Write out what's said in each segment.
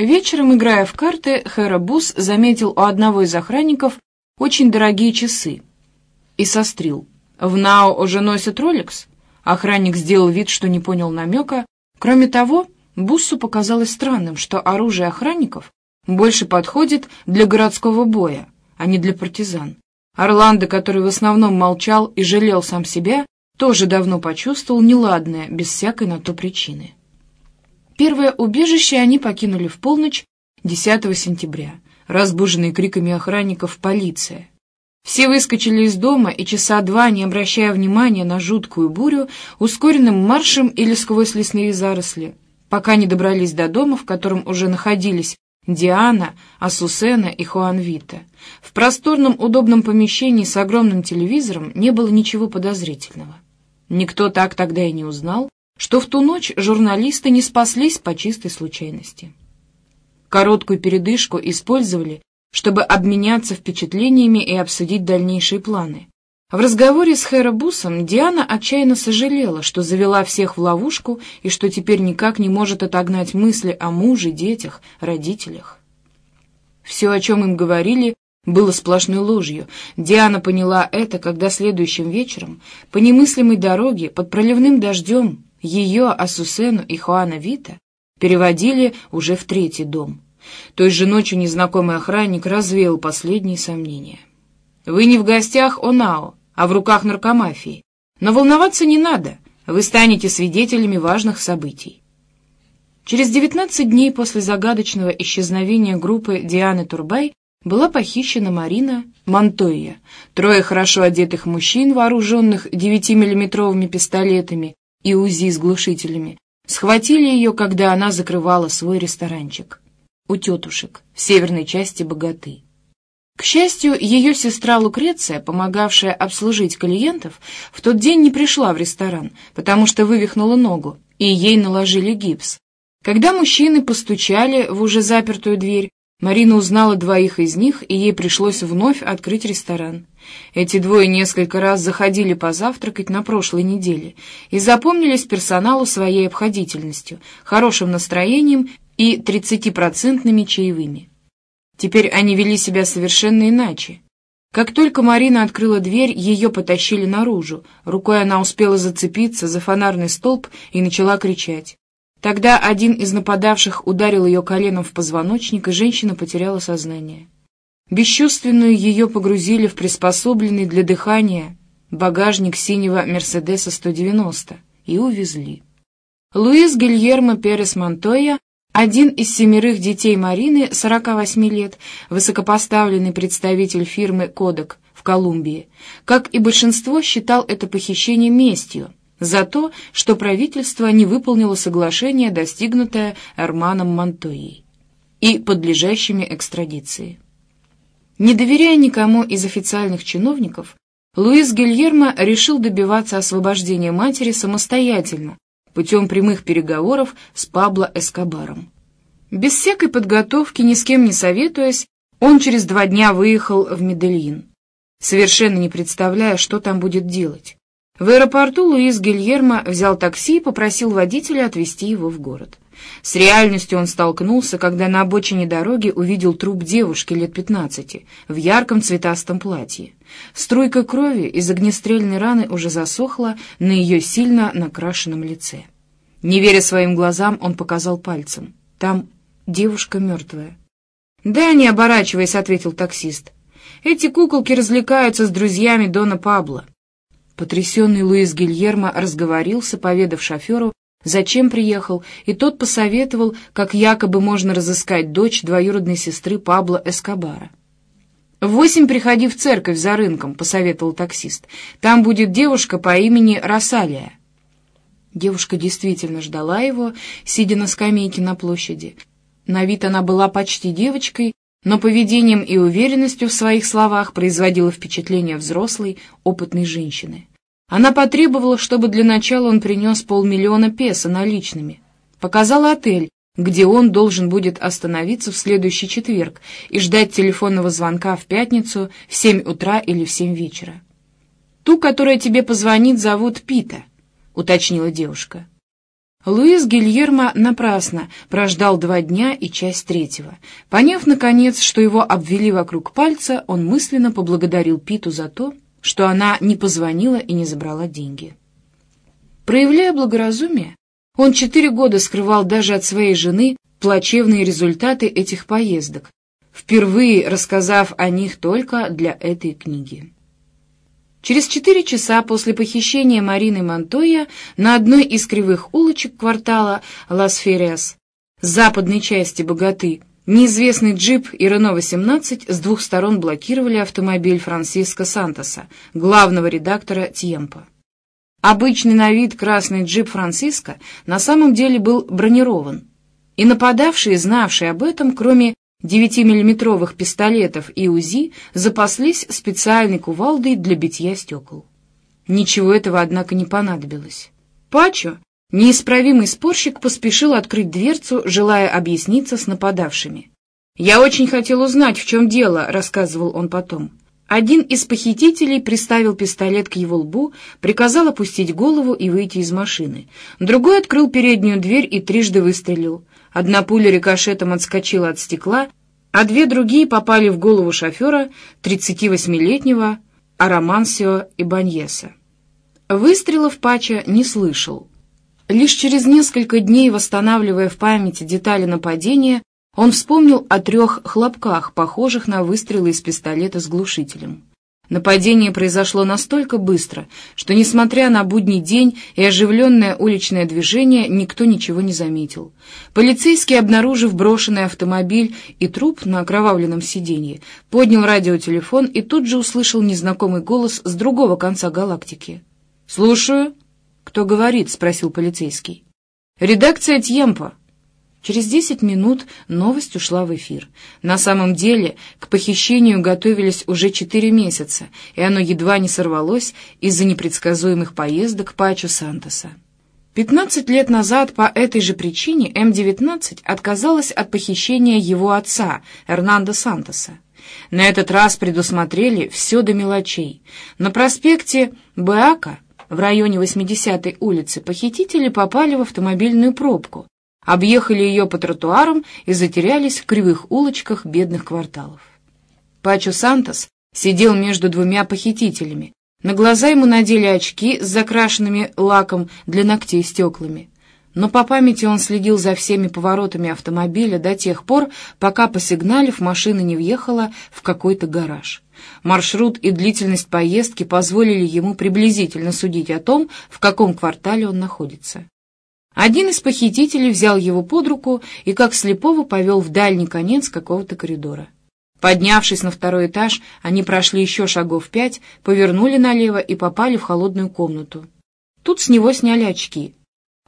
Вечером, играя в карты, Хэра Бус заметил у одного из охранников очень дорогие часы и сострил. «В Нао уже носят Ролекс?» Охранник сделал вид, что не понял намека. Кроме того, Буссу показалось странным, что оружие охранников больше подходит для городского боя, а не для партизан. Орландо, который в основном молчал и жалел сам себя, тоже давно почувствовал неладное, без всякой на то причины. Первое убежище они покинули в полночь 10 сентября, разбуженные криками охранников «Полиция!». Все выскочили из дома и часа два, не обращая внимания на жуткую бурю, ускоренным маршем или сквозь лесные заросли, пока не добрались до дома, в котором уже находились Диана, Асусена и Хуанвита. В просторном удобном помещении с огромным телевизором не было ничего подозрительного. Никто так тогда и не узнал, что в ту ночь журналисты не спаслись по чистой случайности. Короткую передышку использовали, чтобы обменяться впечатлениями и обсудить дальнейшие планы. В разговоре с Хэрабусом Диана отчаянно сожалела, что завела всех в ловушку и что теперь никак не может отогнать мысли о муже, детях, родителях. Все, о чем им говорили, было сплошной ложью. Диана поняла это, когда следующим вечером по немыслимой дороге под проливным дождем ее, Асусену и Хуана Вита переводили уже в третий дом. Той же ночью незнакомый охранник развеял последние сомнения. «Вы не в гостях Онао, а в руках наркомафии. Но волноваться не надо, вы станете свидетелями важных событий». Через 19 дней после загадочного исчезновения группы Дианы Турбай была похищена Марина Монтойя. Трое хорошо одетых мужчин, вооруженных 9-миллиметровыми пистолетами и УЗИ с глушителями, схватили ее, когда она закрывала свой ресторанчик у тетушек в северной части Богаты. К счастью, ее сестра Лукреция, помогавшая обслужить клиентов, в тот день не пришла в ресторан, потому что вывихнула ногу, и ей наложили гипс. Когда мужчины постучали в уже запертую дверь, Марина узнала двоих из них, и ей пришлось вновь открыть ресторан. Эти двое несколько раз заходили позавтракать на прошлой неделе и запомнились персоналу своей обходительностью, хорошим настроением и 30-процентными чаевыми. Теперь они вели себя совершенно иначе. Как только Марина открыла дверь, ее потащили наружу. Рукой она успела зацепиться за фонарный столб и начала кричать. Тогда один из нападавших ударил ее коленом в позвоночник, и женщина потеряла сознание. Бесчувственную ее погрузили в приспособленный для дыхания багажник синего «Мерседеса 190» и увезли. Луис Гильермо Перес Монтойя, один из семерых детей Марины, 48 лет, высокопоставленный представитель фирмы «Кодек» в Колумбии, как и большинство, считал это похищение местью, за то, что правительство не выполнило соглашение, достигнутое Эрманом Монтойей и подлежащими экстрадиции. Не доверяя никому из официальных чиновников, Луис Гильермо решил добиваться освобождения матери самостоятельно, путем прямых переговоров с Пабло Эскобаром. Без всякой подготовки, ни с кем не советуясь, он через два дня выехал в Медельин, совершенно не представляя, что там будет делать. В аэропорту Луис Гильермо взял такси и попросил водителя отвезти его в город. С реальностью он столкнулся, когда на обочине дороги увидел труп девушки лет пятнадцати в ярком цветастом платье. Струйка крови из огнестрельной раны уже засохла на ее сильно накрашенном лице. Не веря своим глазам, он показал пальцем. Там девушка мертвая. «Да, не оборачиваясь», — ответил таксист. «Эти куколки развлекаются с друзьями Дона Пабло. Потрясенный Луис Гильермо разговорился, поведав шоферу, зачем приехал, и тот посоветовал, как якобы можно разыскать дочь двоюродной сестры Пабло Эскобара. «В восемь приходи в церковь за рынком», — посоветовал таксист. «Там будет девушка по имени Росалия». Девушка действительно ждала его, сидя на скамейке на площади. На вид она была почти девочкой, но поведением и уверенностью в своих словах производила впечатление взрослой, опытной женщины. Она потребовала, чтобы для начала он принес полмиллиона песо наличными. Показала отель, где он должен будет остановиться в следующий четверг и ждать телефонного звонка в пятницу в семь утра или в семь вечера. «Ту, которая тебе позвонит, зовут Пита», — уточнила девушка. Луис Гильермо напрасно прождал два дня и часть третьего. Поняв, наконец, что его обвели вокруг пальца, он мысленно поблагодарил Питу за то, что она не позвонила и не забрала деньги. Проявляя благоразумие, он четыре года скрывал даже от своей жены плачевные результаты этих поездок, впервые рассказав о них только для этой книги. Через четыре часа после похищения Марины Монтоя на одной из кривых улочек квартала Лас-Ферриас, западной части Богаты, неизвестный джип и Рено-18 с двух сторон блокировали автомобиль Франсиско Сантоса, главного редактора «Тьемпо». Обычный на вид красный джип Франциско на самом деле был бронирован, и нападавшие, знавшие об этом, кроме 9-миллиметровых пистолетов и УЗИ запаслись специальной кувалдой для битья стекол. Ничего этого, однако, не понадобилось. Пачо, неисправимый спорщик, поспешил открыть дверцу, желая объясниться с нападавшими. «Я очень хотел узнать, в чем дело», — рассказывал он потом. Один из похитителей приставил пистолет к его лбу, приказал опустить голову и выйти из машины. Другой открыл переднюю дверь и трижды выстрелил. Одна пуля рикошетом отскочила от стекла, а две другие попали в голову шофера, 38-летнего Арамансио Ибаньеса. Выстрелов Пача не слышал. Лишь через несколько дней, восстанавливая в памяти детали нападения, он вспомнил о трех хлопках, похожих на выстрелы из пистолета с глушителем. Нападение произошло настолько быстро, что, несмотря на будний день и оживленное уличное движение, никто ничего не заметил. Полицейский, обнаружив брошенный автомобиль и труп на окровавленном сиденье, поднял радиотелефон и тут же услышал незнакомый голос с другого конца галактики. «Слушаю». «Кто говорит?» — спросил полицейский. «Редакция Тьемпа». Через десять минут новость ушла в эфир. На самом деле, к похищению готовились уже четыре месяца, и оно едва не сорвалось из-за непредсказуемых поездок Пачо Сантоса. Пятнадцать лет назад по этой же причине М-19 отказалась от похищения его отца, Эрнандо Сантоса. На этот раз предусмотрели все до мелочей. На проспекте Беака в районе 80-й улицы похитители попали в автомобильную пробку, объехали ее по тротуарам и затерялись в кривых улочках бедных кварталов. Пачо Сантос сидел между двумя похитителями. На глаза ему надели очки с закрашенными лаком для ногтей стеклами. Но по памяти он следил за всеми поворотами автомобиля до тех пор, пока, посигналив, машина не въехала в какой-то гараж. Маршрут и длительность поездки позволили ему приблизительно судить о том, в каком квартале он находится. Один из похитителей взял его под руку и как слепого повел в дальний конец какого-то коридора. Поднявшись на второй этаж, они прошли еще шагов пять, повернули налево и попали в холодную комнату. Тут с него сняли очки.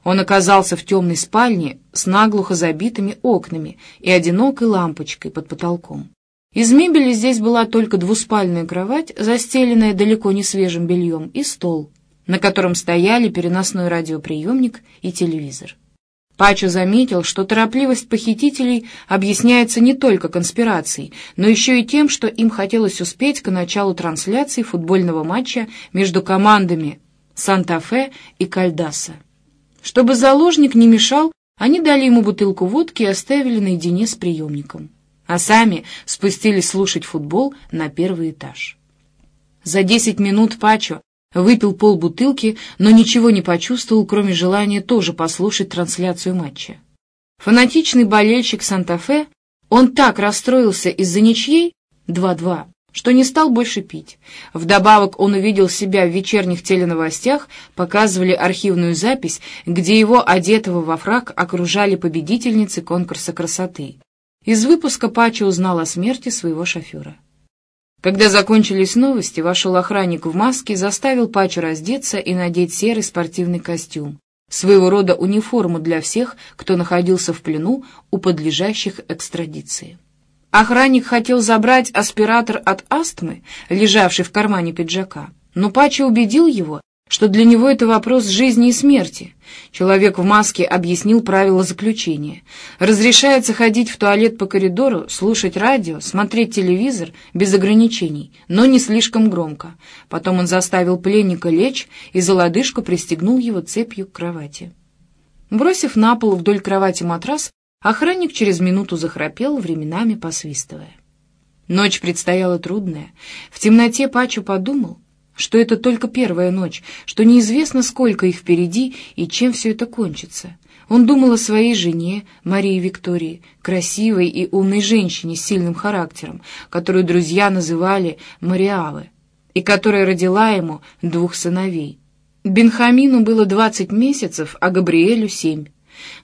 Он оказался в темной спальне с наглухо забитыми окнами и одинокой лампочкой под потолком. Из мебели здесь была только двуспальная кровать, застеленная далеко не свежим бельем, и стол — на котором стояли переносной радиоприемник и телевизор. Пачо заметил, что торопливость похитителей объясняется не только конспирацией, но еще и тем, что им хотелось успеть к началу трансляции футбольного матча между командами Санта-Фе и Кальдаса. Чтобы заложник не мешал, они дали ему бутылку водки и оставили наедине с приемником, а сами спустились слушать футбол на первый этаж. За десять минут Пачо Выпил полбутылки, но ничего не почувствовал, кроме желания тоже послушать трансляцию матча. Фанатичный болельщик Санта-Фе, он так расстроился из-за ничьей 2-2, что не стал больше пить. Вдобавок он увидел себя в вечерних теленовостях, показывали архивную запись, где его, одетого во фрак, окружали победительницы конкурса красоты. Из выпуска Пачо узнал о смерти своего шофера. Когда закончились новости, вошел охранник в маске, заставил Пачу раздеться и надеть серый спортивный костюм, своего рода униформу для всех, кто находился в плену у подлежащих экстрадиции. Охранник хотел забрать аспиратор от астмы, лежавший в кармане пиджака, но Пача убедил его, что для него это вопрос жизни и смерти. Человек в маске объяснил правила заключения. Разрешается ходить в туалет по коридору, слушать радио, смотреть телевизор без ограничений, но не слишком громко. Потом он заставил пленника лечь и за лодыжку пристегнул его цепью к кровати. Бросив на пол вдоль кровати матрас, охранник через минуту захрапел, временами посвистывая. Ночь предстояла трудная. В темноте Пачо подумал, что это только первая ночь, что неизвестно, сколько их впереди и чем все это кончится. Он думал о своей жене, Марии Виктории, красивой и умной женщине с сильным характером, которую друзья называли Мариавы, и которая родила ему двух сыновей. Бенхамину было двадцать месяцев, а Габриэлю семь.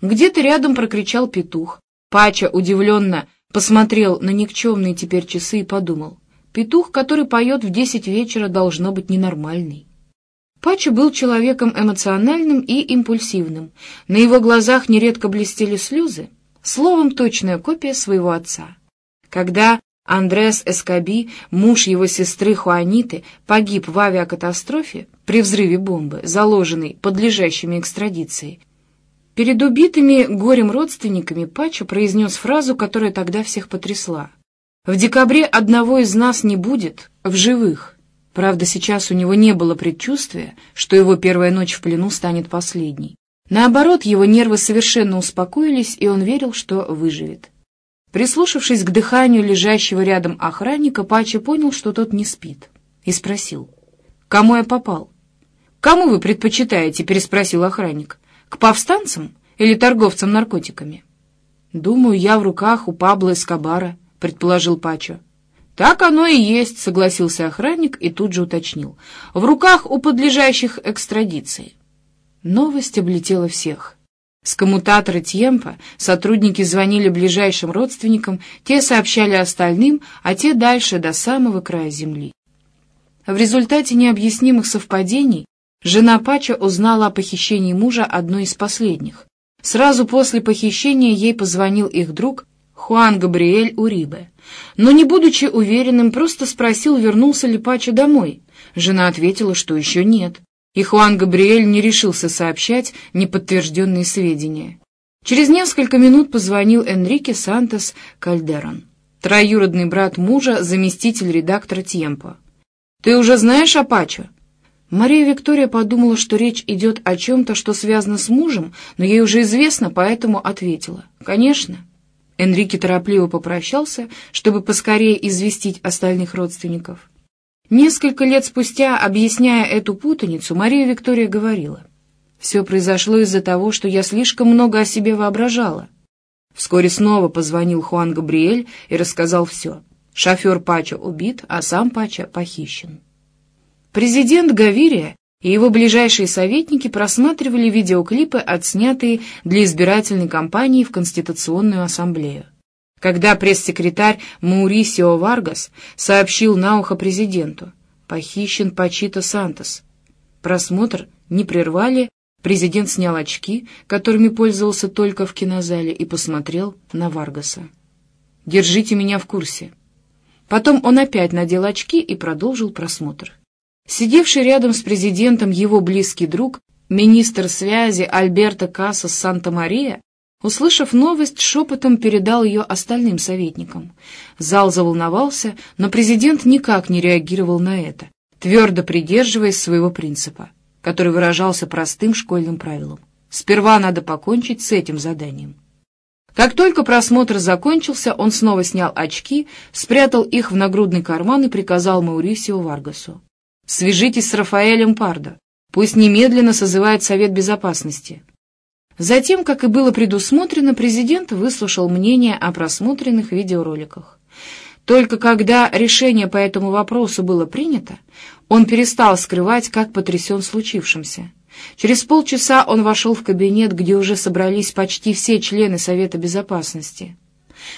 Где-то рядом прокричал петух. Пача удивленно посмотрел на никчемные теперь часы и подумал. Петух, который поет в десять вечера, должно быть ненормальный. Пача был человеком эмоциональным и импульсивным. На его глазах нередко блестели слезы, словом, точная копия своего отца. Когда Андрес Эскаби, муж его сестры Хуаниты, погиб в авиакатастрофе при взрыве бомбы, заложенной подлежащими экстрадиции. Перед убитыми горем родственниками Пачо произнес фразу, которая тогда всех потрясла. «В декабре одного из нас не будет в живых». Правда, сейчас у него не было предчувствия, что его первая ночь в плену станет последней. Наоборот, его нервы совершенно успокоились, и он верил, что выживет. Прислушавшись к дыханию лежащего рядом охранника, Пача понял, что тот не спит, и спросил, «Кому я попал?» «Кому вы предпочитаете?» — переспросил охранник. «К повстанцам или торговцам наркотиками?» «Думаю, я в руках у Пабло Эскобара», — предположил Пачо. «Так оно и есть», — согласился охранник и тут же уточнил. «В руках у подлежащих экстрадиции». Новость облетела всех. С коммутатора Тьемпа сотрудники звонили ближайшим родственникам, те сообщали остальным, а те дальше до самого края земли. В результате необъяснимых совпадений жена Пача узнала о похищении мужа одной из последних. Сразу после похищения ей позвонил их друг Хуан Габриэль Урибе. Но, не будучи уверенным, просто спросил, вернулся ли Пача домой. Жена ответила, что еще нет и Хуан Габриэль не решился сообщать неподтвержденные сведения. Через несколько минут позвонил Энрике Сантос Кальдерон, троюродный брат мужа, заместитель редактора «Тьемпо». «Ты уже знаешь о Пачо?» Мария Виктория подумала, что речь идет о чем-то, что связано с мужем, но ей уже известно, поэтому ответила. «Конечно». Энрике торопливо попрощался, чтобы поскорее известить остальных родственников. Несколько лет спустя, объясняя эту путаницу, Мария Виктория говорила, «Все произошло из-за того, что я слишком много о себе воображала». Вскоре снова позвонил Хуан Габриэль и рассказал все. Шофер Пача убит, а сам Пача похищен. Президент Гавирия и его ближайшие советники просматривали видеоклипы, отснятые для избирательной кампании в Конституционную ассамблею когда пресс-секретарь Маурисио Варгас сообщил на ухо президенту «Похищен Пачито Сантос». Просмотр не прервали, президент снял очки, которыми пользовался только в кинозале, и посмотрел на Варгаса. «Держите меня в курсе». Потом он опять надел очки и продолжил просмотр. Сидевший рядом с президентом его близкий друг, министр связи Альберто Кассас Санта-Мария, Услышав новость, шепотом передал ее остальным советникам. Зал заволновался, но президент никак не реагировал на это, твердо придерживаясь своего принципа, который выражался простым школьным правилом. Сперва надо покончить с этим заданием. Как только просмотр закончился, он снова снял очки, спрятал их в нагрудный карман и приказал Маурисио Варгасу. «Свяжитесь с Рафаэлем Пардо. Пусть немедленно созывает Совет Безопасности. Затем, как и было предусмотрено, президент выслушал мнение о просмотренных видеороликах. Только когда решение по этому вопросу было принято, он перестал скрывать, как потрясен случившимся. Через полчаса он вошел в кабинет, где уже собрались почти все члены Совета Безопасности.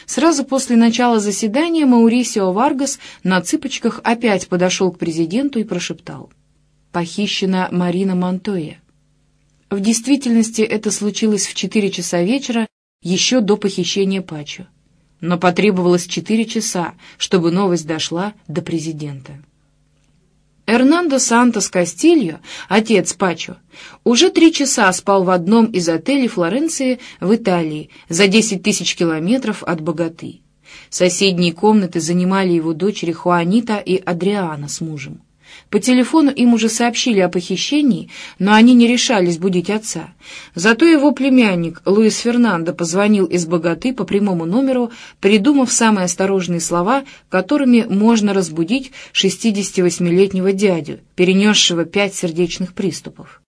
Сразу после начала заседания Маурисио Варгас на цыпочках опять подошел к президенту и прошептал. «Похищена Марина Монтоя». В действительности это случилось в четыре часа вечера, еще до похищения Пачо. Но потребовалось четыре часа, чтобы новость дошла до президента. Эрнандо Сантос Кастильо, отец Пачо, уже три часа спал в одном из отелей Флоренции в Италии за 10 тысяч километров от богаты. Соседние комнаты занимали его дочери Хуанита и Адриана с мужем. По телефону им уже сообщили о похищении, но они не решались будить отца. Зато его племянник Луис Фернандо позвонил из богаты по прямому номеру, придумав самые осторожные слова, которыми можно разбудить 68-летнего дядю, перенесшего пять сердечных приступов.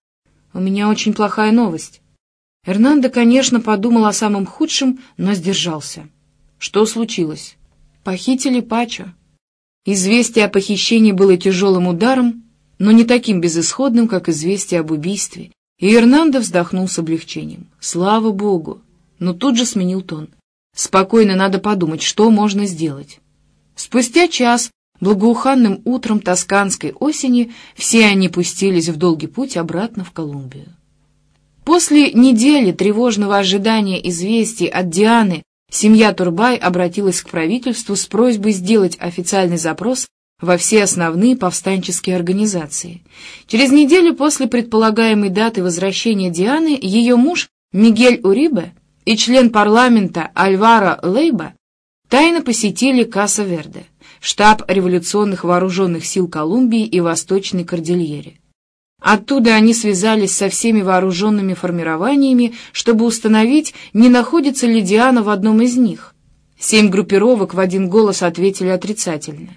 «У меня очень плохая новость». Эрнандо, конечно, подумал о самом худшем, но сдержался. Что случилось? Похитили Пачо. Известие о похищении было тяжелым ударом, но не таким безысходным, как известие об убийстве, и Эрнандо вздохнул с облегчением. Слава Богу! Но тут же сменил тон. Спокойно надо подумать, что можно сделать. Спустя час, благоуханным утром тосканской осени, все они пустились в долгий путь обратно в Колумбию. После недели тревожного ожидания известий от Дианы семья Турбай обратилась к правительству с просьбой сделать официальный запрос во все основные повстанческие организации. Через неделю после предполагаемой даты возвращения Дианы ее муж Мигель Урибе и член парламента Альваро Лейба тайно посетили Каса-Верде, штаб революционных вооруженных сил Колумбии и Восточной Кордильере. Оттуда они связались со всеми вооруженными формированиями, чтобы установить, не находится ли Диана в одном из них. Семь группировок в один голос ответили отрицательно.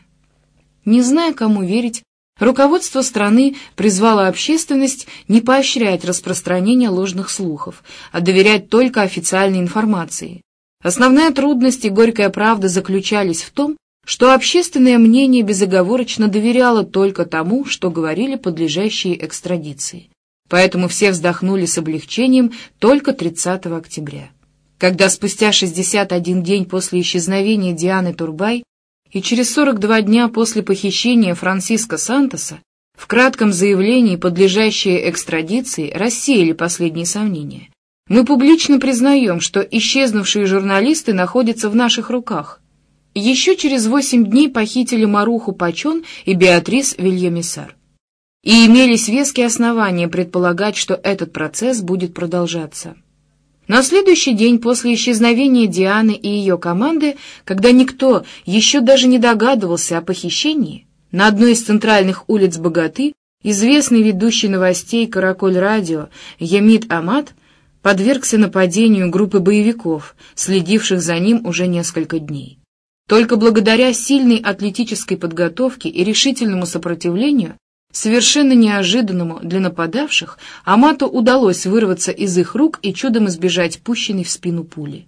Не зная, кому верить, руководство страны призвало общественность не поощрять распространение ложных слухов, а доверять только официальной информации. Основная трудность и горькая правда заключались в том, что общественное мнение безоговорочно доверяло только тому, что говорили подлежащие экстрадиции. Поэтому все вздохнули с облегчением только 30 октября. Когда спустя 61 день после исчезновения Дианы Турбай и через 42 дня после похищения Франциско Сантоса в кратком заявлении, подлежащие экстрадиции, рассеяли последние сомнения. Мы публично признаем, что исчезнувшие журналисты находятся в наших руках – еще через восемь дней похитили Маруху Пачон и Беатрис Вильямисар. И имелись веские основания предполагать, что этот процесс будет продолжаться. На следующий день после исчезновения Дианы и ее команды, когда никто еще даже не догадывался о похищении, на одной из центральных улиц Богаты известный ведущий новостей «Караколь-радио» Ямид Амат подвергся нападению группы боевиков, следивших за ним уже несколько дней. Только благодаря сильной атлетической подготовке и решительному сопротивлению, совершенно неожиданному для нападавших, Амату удалось вырваться из их рук и чудом избежать пущенной в спину пули.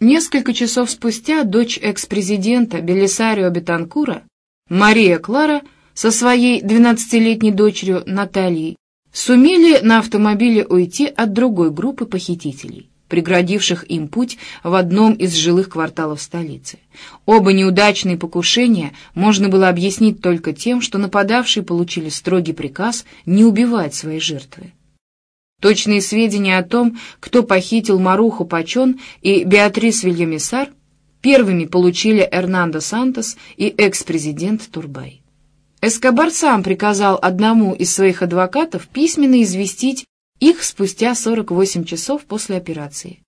Несколько часов спустя дочь экс-президента Белисарио Бетанкура, Мария Клара, со своей 12-летней дочерью Натальей, сумели на автомобиле уйти от другой группы похитителей преградивших им путь в одном из жилых кварталов столицы. Оба неудачные покушения можно было объяснить только тем, что нападавшие получили строгий приказ не убивать свои жертвы. Точные сведения о том, кто похитил Маруху Пачон и Беатрис Вильямисар, первыми получили Эрнандо Сантос и экс-президент Турбай. Эскобар сам приказал одному из своих адвокатов письменно известить их спустя 48 часов после операции.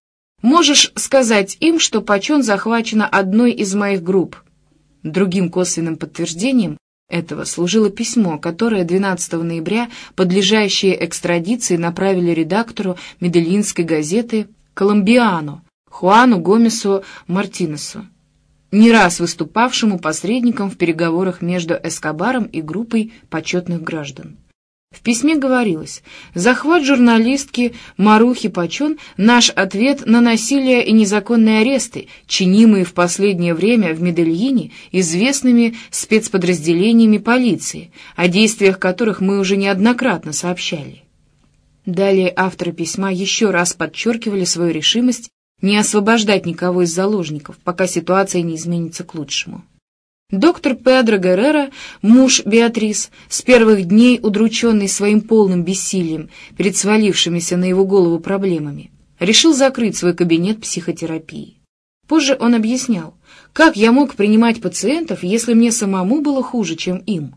Можешь сказать им, что Пачон захвачена одной из моих групп. Другим косвенным подтверждением этого служило письмо, которое 12 ноября подлежащие экстрадиции направили редактору медельинской газеты «Колумбиано» Хуану Гомесу Мартинесу, не раз выступавшему посредником в переговорах между Эскобаром и группой почетных граждан. В письме говорилось «Захват журналистки Марухи Пачон – наш ответ на насилие и незаконные аресты, чинимые в последнее время в Медельине известными спецподразделениями полиции, о действиях которых мы уже неоднократно сообщали». Далее авторы письма еще раз подчеркивали свою решимость не освобождать никого из заложников, пока ситуация не изменится к лучшему. Доктор Педро Геррера, муж Беатрис, с первых дней удрученный своим полным бессилием перед свалившимися на его голову проблемами, решил закрыть свой кабинет психотерапии. Позже он объяснял, как я мог принимать пациентов, если мне самому было хуже, чем им.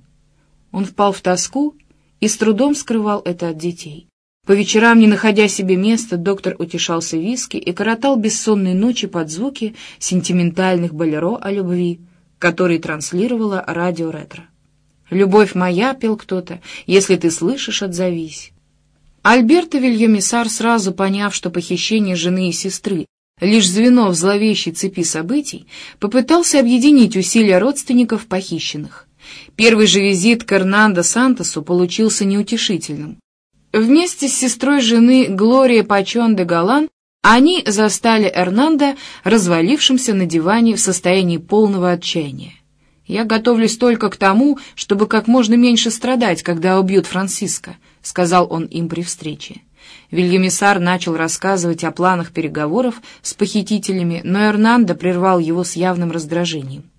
Он впал в тоску и с трудом скрывал это от детей. По вечерам, не находя себе места, доктор утешался виски и коротал бессонные ночи под звуки сентиментальных болеро о любви, который транслировала радио «Ретро». «Любовь моя», — пел кто-то, — «если ты слышишь, отзовись». Альберто Вильямисар, сразу поняв, что похищение жены и сестры — лишь звено в зловещей цепи событий, попытался объединить усилия родственников похищенных. Первый же визит к Эрнандо Сантосу получился неутешительным. Вместе с сестрой жены Глория Пачон де Галан они застали Эрнанда развалившимся на диване в состоянии полного отчаяния. «Я готовлюсь только к тому, чтобы как можно меньше страдать, когда убьют Франциска», — сказал он им при встрече. Вильямисар начал рассказывать о планах переговоров с похитителями, но Эрнандо прервал его с явным раздражением.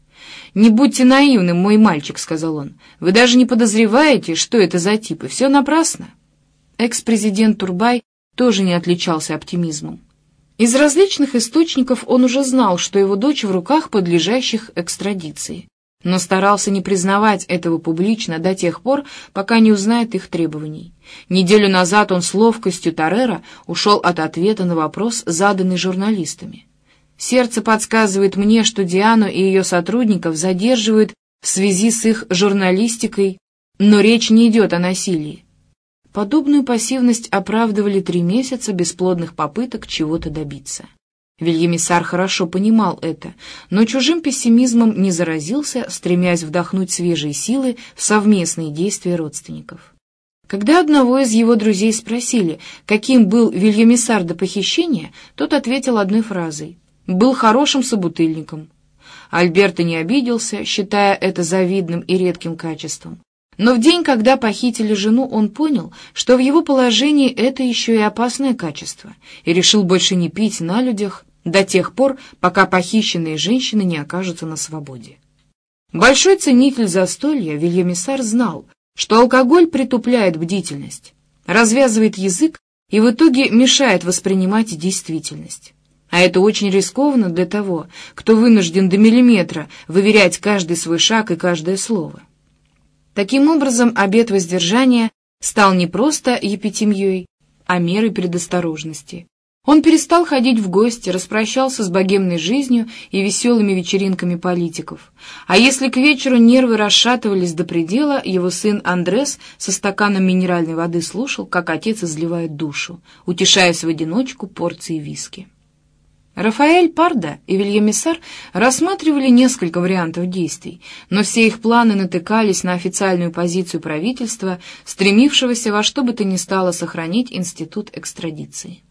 «Не будьте наивным, мой мальчик», — сказал он. «Вы даже не подозреваете, что это за типы. Все напрасно». Экс-президент Турбай тоже не отличался оптимизмом. Из различных источников он уже знал, что его дочь в руках подлежащих экстрадиции, но старался не признавать этого публично до тех пор, пока не узнает их требований. Неделю назад он с ловкостью Тарера ушел от ответа на вопрос, заданный журналистами. «Сердце подсказывает мне, что Диану и ее сотрудников задерживают в связи с их журналистикой, но речь не идет о насилии. Подобную пассивность оправдывали три месяца бесплодных попыток чего-то добиться. Вильямисар хорошо понимал это, но чужим пессимизмом не заразился, стремясь вдохнуть свежие силы в совместные действия родственников. Когда одного из его друзей спросили, каким был Вильямисар до похищения, тот ответил одной фразой «был хорошим собутыльником». Альберто не обиделся, считая это завидным и редким качеством. Но в день, когда похитили жену, он понял, что в его положении это еще и опасное качество, и решил больше не пить на людях до тех пор, пока похищенные женщины не окажутся на свободе. Большой ценитель застолья Вильямисар знал, что алкоголь притупляет бдительность, развязывает язык и в итоге мешает воспринимать действительность. А это очень рискованно для того, кто вынужден до миллиметра выверять каждый свой шаг и каждое слово. Таким образом, обет воздержания стал не просто епитемьей, а мерой предосторожности. Он перестал ходить в гости, распрощался с богемной жизнью и веселыми вечеринками политиков. А если к вечеру нервы расшатывались до предела, его сын Андрес со стаканом минеральной воды слушал, как отец изливает душу, утешаясь в одиночку порцией виски. Рафаэль Парда и Вильямисар рассматривали несколько вариантов действий, но все их планы натыкались на официальную позицию правительства, стремившегося во что бы то ни стало сохранить институт экстрадиции.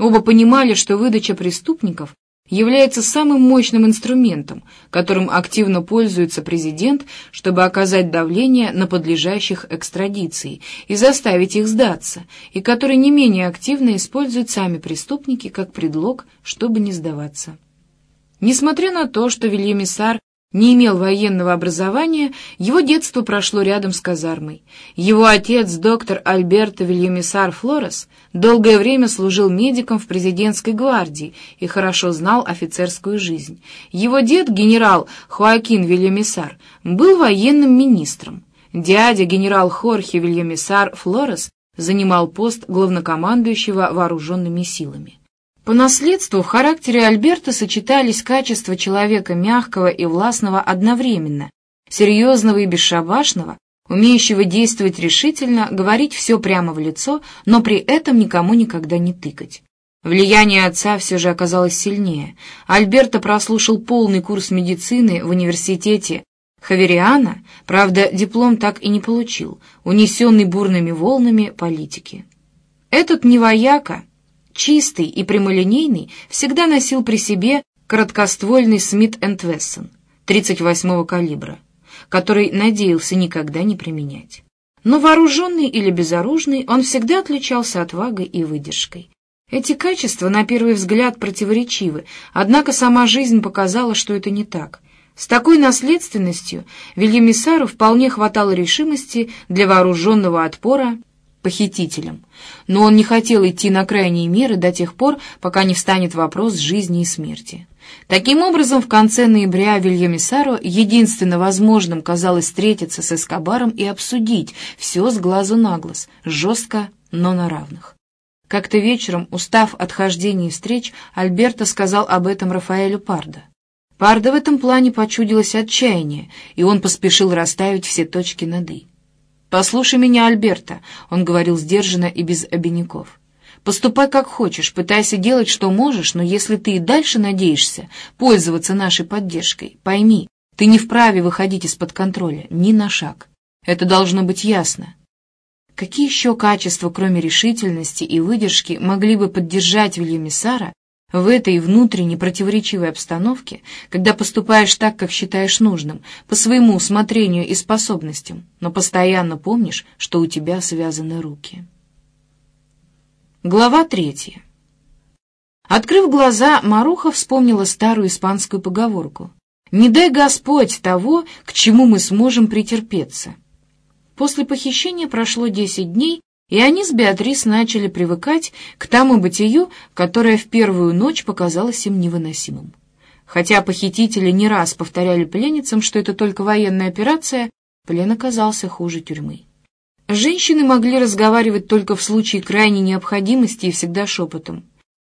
Оба понимали, что выдача преступников является самым мощным инструментом, которым активно пользуется президент, чтобы оказать давление на подлежащих экстрадиции и заставить их сдаться, и который не менее активно используют сами преступники как предлог, чтобы не сдаваться. Несмотря на то, что Вильямисар не имел военного образования, его детство прошло рядом с казармой. Его отец, доктор Альберто Вильямисар Флорес, долгое время служил медиком в президентской гвардии и хорошо знал офицерскую жизнь. Его дед, генерал Хоакин Вильямисар, был военным министром. Дядя, генерал Хорхе Вильямисар Флорес, занимал пост главнокомандующего вооруженными силами. По наследству в характере Альберта сочетались качества человека мягкого и властного одновременно, серьезного и бесшабашного, умеющего действовать решительно, говорить все прямо в лицо, но при этом никому никогда не тыкать. Влияние отца все же оказалось сильнее. Альберто прослушал полный курс медицины в университете Хавериана, правда, диплом так и не получил, унесенный бурными волнами политики. Этот невояка чистый и прямолинейный, всегда носил при себе короткоствольный Смит энд Вессон 38-го калибра, который надеялся никогда не применять. Но вооруженный или безоружный, он всегда отличался отвагой и выдержкой. Эти качества, на первый взгляд, противоречивы, однако сама жизнь показала, что это не так. С такой наследственностью Вильямисару вполне хватало решимости для вооруженного отпора похитителем, но он не хотел идти на крайние меры до тех пор, пока не встанет вопрос жизни и смерти. Таким образом, в конце ноября Вильямисару единственно возможным казалось встретиться с Эскобаром и обсудить все с глазу на глаз, жестко, но на равных. Как-то вечером, устав от хождений и встреч, Альберто сказал об этом Рафаэлю Пардо. Парда в этом плане почудилось отчаяние, и он поспешил расставить все точки над «и». «Послушай меня, Альберта», — он говорил сдержанно и без обиняков. «Поступай как хочешь, пытайся делать, что можешь, но если ты и дальше надеешься пользоваться нашей поддержкой, пойми, ты не вправе выходить из-под контроля ни на шаг. Это должно быть ясно. Какие еще качества, кроме решительности и выдержки, могли бы поддержать Вильямисара в этой внутренней противоречивой обстановке, когда поступаешь так, как считаешь нужным, по своему усмотрению и способностям, но постоянно помнишь, что у тебя связаны руки? Глава третья. Открыв глаза, Маруха вспомнила старую испанскую поговорку «Не дай Господь того, к чему мы сможем претерпеться». После похищения прошло десять дней, и они с Беатрис начали привыкать к тому бытию, которое в первую ночь показалось им невыносимым. Хотя похитители не раз повторяли пленницам, что это только военная операция, плен оказался хуже тюрьмы. Женщины могли разговаривать только в случае крайней необходимости и всегда шепотом.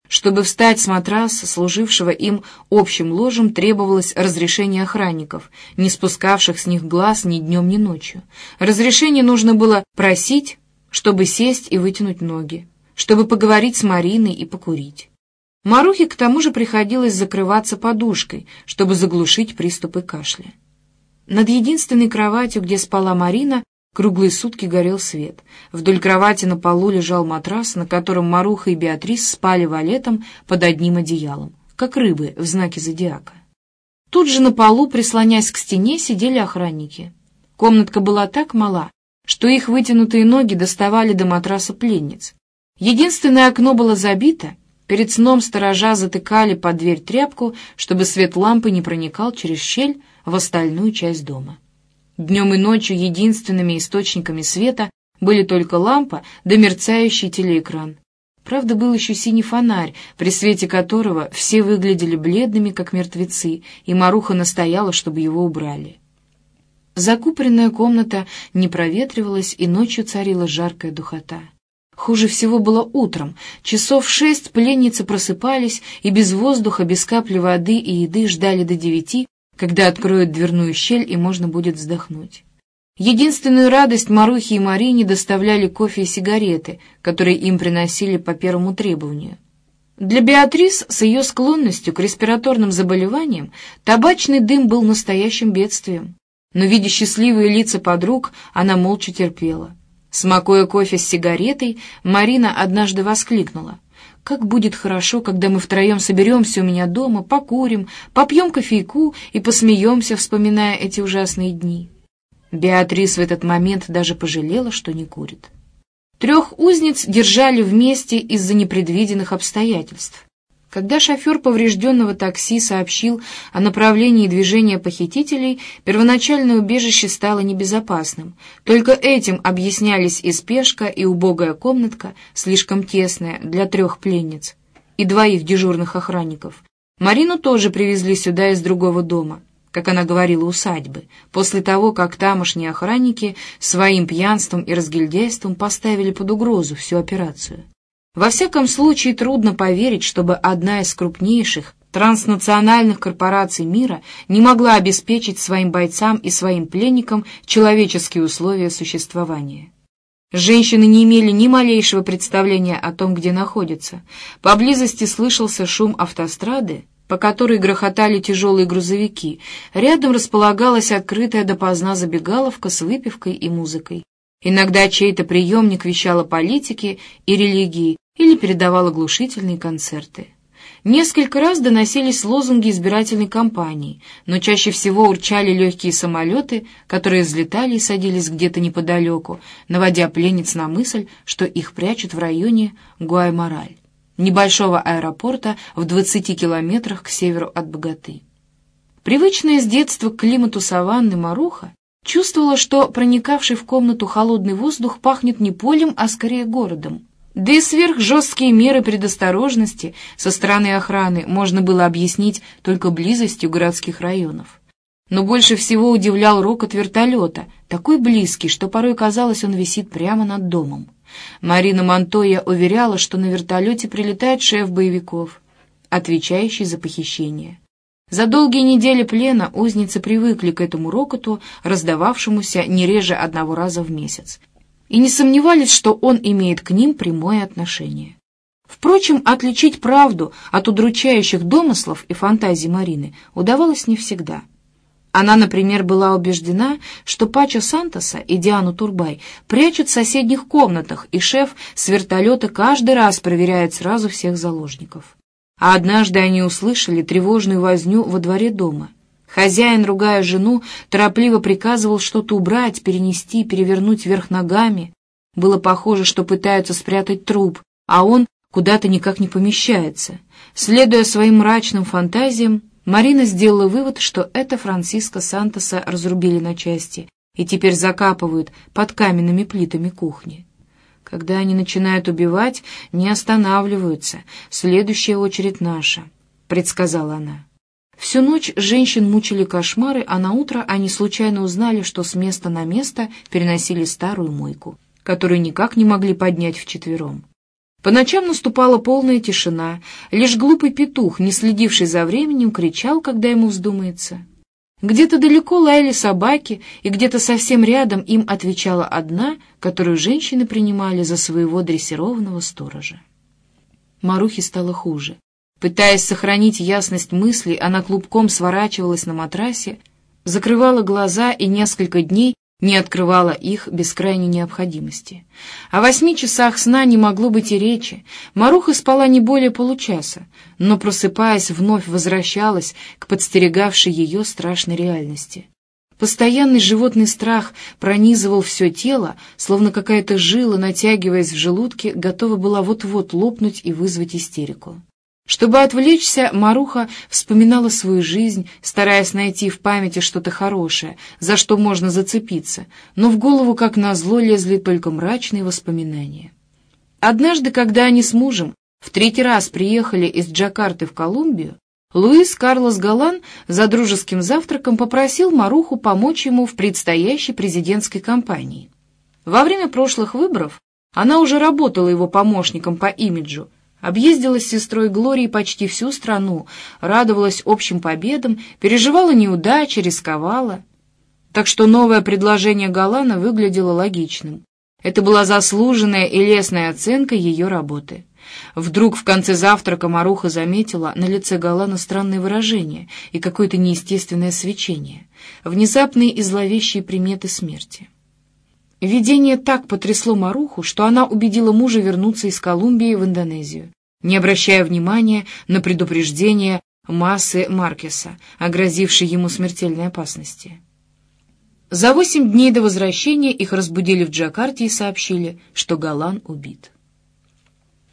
Чтобы встать с матраса, служившего им общим ложем, требовалось разрешение охранников, не спускавших с них глаз ни днем, ни ночью. Разрешение нужно было просить, чтобы сесть и вытянуть ноги, чтобы поговорить с Мариной и покурить. Марухе к тому же приходилось закрываться подушкой, чтобы заглушить приступы кашля. Над единственной кроватью, где спала Марина, Круглые сутки горел свет. Вдоль кровати на полу лежал матрас, на котором Маруха и Беатрис спали валетом под одним одеялом, как рыбы в знаке зодиака. Тут же на полу, прислонясь к стене, сидели охранники. Комнатка была так мала, что их вытянутые ноги доставали до матраса пленниц. Единственное окно было забито, перед сном сторожа затыкали под дверь тряпку, чтобы свет лампы не проникал через щель в остальную часть дома. Днем и ночью единственными источниками света были только лампа да мерцающий телеэкран. Правда, был еще синий фонарь, при свете которого все выглядели бледными, как мертвецы, и Маруха настояла, чтобы его убрали. Закупоренная комната не проветривалась, и ночью царила жаркая духота. Хуже всего было утром. Часов шесть пленницы просыпались и без воздуха, без капли воды и еды ждали до девяти, когда откроют дверную щель и можно будет вздохнуть. Единственную радость Марухе и Марине доставляли кофе и сигареты, которые им приносили по первому требованию. Для Беатрис с ее склонностью к респираторным заболеваниям табачный дым был настоящим бедствием. Но, видя счастливые лица подруг, она молча терпела. Смакуя кофе с сигаретой, Марина однажды воскликнула — как будет хорошо, когда мы втроем соберемся у меня дома, покурим, попьем кофейку и посмеемся, вспоминая эти ужасные дни. Беатрис в этот момент даже пожалела, что не курит. Трех узниц держали вместе из-за непредвиденных обстоятельств. Когда шофер поврежденного такси сообщил о направлении движения похитителей, первоначальное убежище стало небезопасным. Только этим объяснялись и спешка, и убогая комнатка, слишком тесная для трех пленниц, и двоих дежурных охранников. Марину тоже привезли сюда из другого дома, как она говорила, усадьбы, после того, как тамошние охранники своим пьянством и разгильдяйством поставили под угрозу всю операцию. Во всяком случае, трудно поверить, чтобы одна из крупнейших транснациональных корпораций мира не могла обеспечить своим бойцам и своим пленникам человеческие условия существования. Женщины не имели ни малейшего представления о том, где находятся. Поблизости слышался шум автострады, по которой грохотали тяжелые грузовики. Рядом располагалась открытая допоздна забегаловка с выпивкой и музыкой. Иногда чей-то приемник вещал о политике и религии, или передавал оглушительные концерты. Несколько раз доносились лозунги избирательной кампании, но чаще всего урчали легкие самолеты, которые взлетали и садились где-то неподалеку, наводя пленниц на мысль, что их прячут в районе Гуаймораль, небольшого аэропорта в 20 километрах к северу от Богаты. Привычная с детства к климату саванны Маруха чувствовала, что проникавший в комнату холодный воздух пахнет не полем, а скорее городом. Да и сверхжесткие меры предосторожности со стороны охраны можно было объяснить только близостью городских районов. Но больше всего удивлял рокот вертолета, такой близкий, что порой казалось, он висит прямо над домом. Марина Монтоя уверяла, что на вертолете прилетает шеф боевиков, отвечающий за похищение. За долгие недели плена узницы привыкли к этому рокоту, раздававшемуся не реже одного раза в месяц, и не сомневались, что он имеет к ним прямое отношение. Впрочем, отличить правду от удручающих домыслов и фантазий Марины удавалось не всегда. Она, например, была убеждена, что Пачо Сантоса и Диану Турбай прячут в соседних комнатах, и шеф с вертолета каждый раз проверяет сразу всех заложников. А однажды они услышали тревожную возню во дворе дома. Хозяин, ругая жену, торопливо приказывал что-то убрать, перенести, перевернуть вверх ногами. Было похоже, что пытаются спрятать труп, а он куда-то никак не помещается. Следуя своим мрачным фантазиям, Марина сделала вывод, что это Франциско Сантоса разрубили на части и теперь закапывают под каменными плитами кухни. Когда они начинают убивать, не останавливаются. Следующая очередь наша, — предсказала она. Всю ночь женщин мучили кошмары, а на утро они случайно узнали, что с места на место переносили старую мойку, которую никак не могли поднять вчетвером. По ночам наступала полная тишина, лишь глупый петух, не следивший за временем, кричал, когда ему вздумается. Где-то далеко лаяли собаки, и где-то совсем рядом им отвечала одна, которую женщины принимали за своего дрессированного сторожа. Марухе стало хуже. Пытаясь сохранить ясность мыслей, она клубком сворачивалась на матрасе, закрывала глаза и несколько дней не открывала их без крайней необходимости. О восьми часах сна не могло быть и речи. Маруха спала не более получаса, но, просыпаясь, вновь возвращалась к подстерегавшей ее страшной реальности. Постоянный животный страх пронизывал все тело, словно какая-то жила, натягиваясь в желудке, готова была вот-вот лопнуть и вызвать истерику. Чтобы отвлечься, Маруха вспоминала свою жизнь, стараясь найти в памяти что-то хорошее, за что можно зацепиться, но в голову, как назло, лезли только мрачные воспоминания. Однажды, когда они с мужем в третий раз приехали из Джакарты в Колумбию, Луис Карлос Галан за дружеским завтраком попросил Маруху помочь ему в предстоящей президентской кампании. Во время прошлых выборов она уже работала его помощником по имиджу, Объездила с сестрой Глорией почти всю страну, радовалась общим победам, переживала неудачи, рисковала. Так что новое предложение Галана выглядело логичным. Это была заслуженная и лестная оценка ее работы. Вдруг в конце завтрака Маруха заметила на лице Галана странное выражение и какое-то неестественное свечение, внезапные и зловещие приметы смерти. Видение так потрясло Маруху, что она убедила мужа вернуться из Колумбии в Индонезию, не обращая внимания на предупреждение массы Маркеса, о грозившей ему смертельной опасности. За восемь дней до возвращения их разбудили в Джакарте и сообщили, что Галан убит.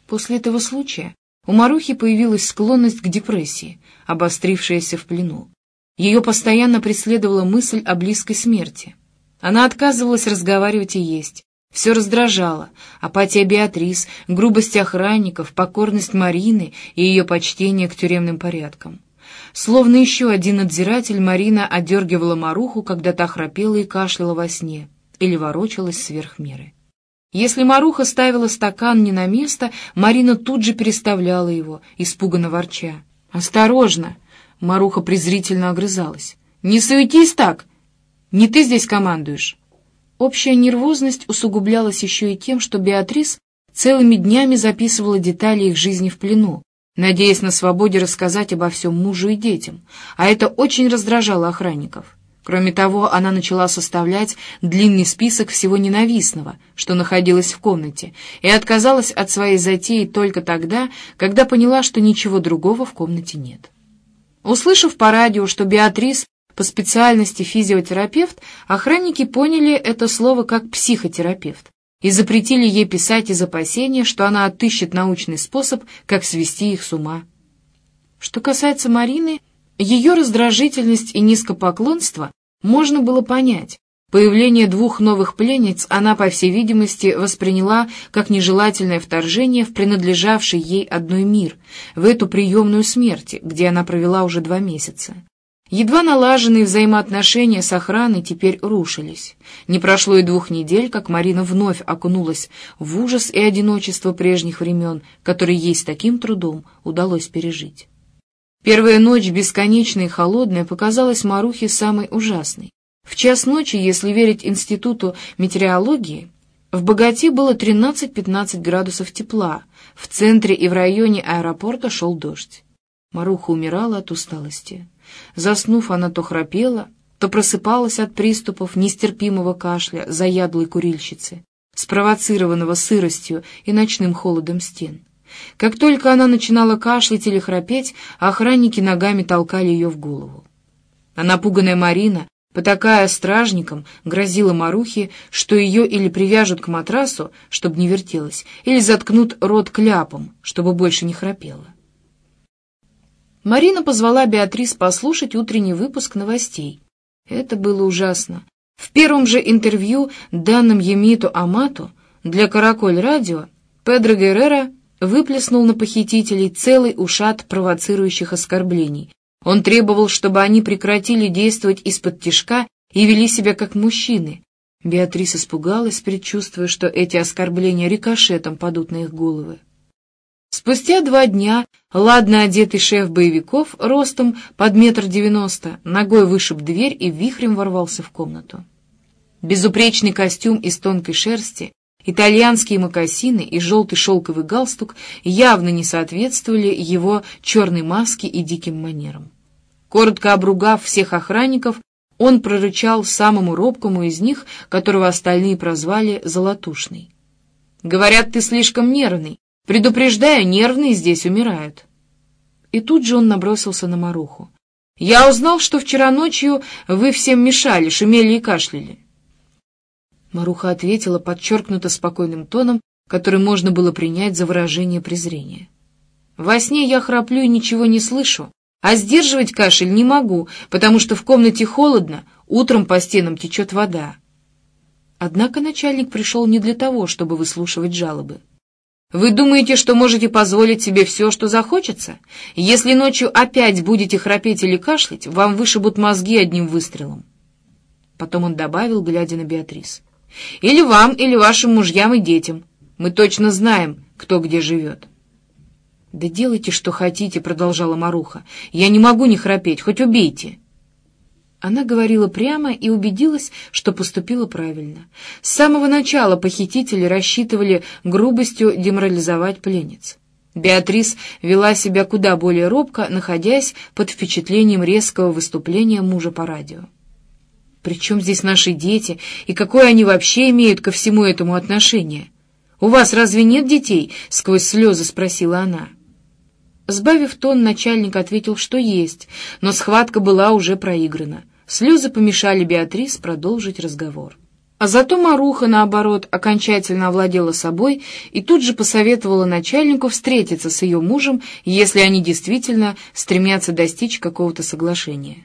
После этого случая у Марухи появилась склонность к депрессии, обострившаяся в плену. Ее постоянно преследовала мысль о близкой смерти — она отказывалась разговаривать и есть. Все раздражало. Апатия Беатрис, грубость охранников, покорность Марины и ее почтение к тюремным порядкам. Словно еще один надзиратель, Марина одергивала Маруху, когда та храпела и кашляла во сне или ворочалась сверх меры. Если Маруха ставила стакан не на место, Марина тут же переставляла его, испуганно ворча. «Осторожно!» — Маруха презрительно огрызалась. «Не суетись так! Не ты здесь командуешь». Общая нервозность усугублялась еще и тем, что Беатрис целыми днями записывала детали их жизни в плену, надеясь на свободе рассказать обо всем мужу и детям, а это очень раздражало охранников. Кроме того, она начала составлять длинный список всего ненавистного, что находилось в комнате, и отказалась от своей затеи только тогда, когда поняла, что ничего другого в комнате нет. Услышав по радио, что Беатрис по специальности физиотерапевт, охранники поняли это слово как психотерапевт и запретили ей писать из опасения, что она отыщет научный способ, как свести их с ума. Что касается Марины, ее раздражительность и низкопоклонство можно было понять. Появление двух новых пленниц она, по всей видимости, восприняла как нежелательное вторжение в принадлежавший ей одной мир, в эту приемную смерти, где она провела уже два месяца. Едва налаженные взаимоотношения с охраной теперь рушились. Не прошло и двух недель, как Марина вновь окунулась в ужас и одиночество прежних времен, которые ей с таким трудом удалось пережить. Первая ночь, бесконечная и холодная, показалась Марухе самой ужасной. В час ночи, если верить Институту метеорологии, в Богате было 13-15 градусов тепла, в центре и в районе аэропорта шел дождь. Маруха умирала от усталости. Заснув, она то храпела, то просыпалась от приступов нестерпимого кашля заядлой курильщицы, спровоцированного сыростью и ночным холодом стен. Как только она начинала кашлять или храпеть, охранники ногами толкали ее в голову. А напуганная Марина, потакая стражникам, грозила Марухе, что ее или привяжут к матрасу, чтобы не вертелась, или заткнут рот кляпом, чтобы больше не храпела. Марина позвала Беатрис послушать утренний выпуск новостей. Это было ужасно. В первом же интервью, данным Емиту Амату для «Караколь-радио», Педро Геррера выплеснул на похитителей целый ушат провоцирующих оскорблений. Он требовал, чтобы они прекратили действовать из-под тишка и вели себя как мужчины. Беатрис испугалась, предчувствуя, что эти оскорбления рикошетом падут на их головы. Спустя два дня ладно одетый шеф боевиков ростом под метр девяносто ногой вышиб дверь и вихрем ворвался в комнату. Безупречный костюм из тонкой шерсти, Итальянские мокасины и желтый шелковый галстук явно не соответствовали его черной маске и диким манерам. Коротко обругав всех охранников, он прорычал самому робкому из них, которого остальные прозвали «золотушный». «Говорят, ты слишком нервный. Предупреждаю, нервные здесь умирают». И тут же он набросился на Маруху. «Я узнал, что вчера ночью вы всем мешали, шумели и кашляли. Маруха ответила подчеркнуто спокойным тоном, который можно было принять за выражение презрения. «Во сне я храплю и ничего не слышу, а сдерживать кашель не могу, потому что в комнате холодно, утром по стенам течет вода». Однако начальник пришел не для того, чтобы выслушивать жалобы. «Вы думаете, что можете позволить себе все, что захочется? Если ночью опять будете храпеть или кашлять, вам вышибут мозги одним выстрелом». Потом он добавил, глядя на Беатрис. Или вам, или вашим мужьям и детям. Мы точно знаем, кто где живет. «Да делайте, что хотите», — продолжала Маруха. «Я не могу не храпеть, хоть убейте». Она говорила прямо и убедилась, что поступила правильно. С самого начала похитители рассчитывали грубостью деморализовать пленниц. Беатрис вела себя куда более робко, находясь под впечатлением резкого выступления мужа по радио. Причем здесь наши дети, и какое они вообще имеют ко всему этому отношение? У вас разве нет детей?» — сквозь слезы спросила она. Сбавив тон, начальник ответил, что есть, но схватка была уже проиграна. Слезы помешали Беатрис продолжить разговор. А зато Маруха, наоборот, окончательно овладела собой и тут же посоветовала начальнику встретиться с ее мужем, если они действительно стремятся достичь какого-то соглашения.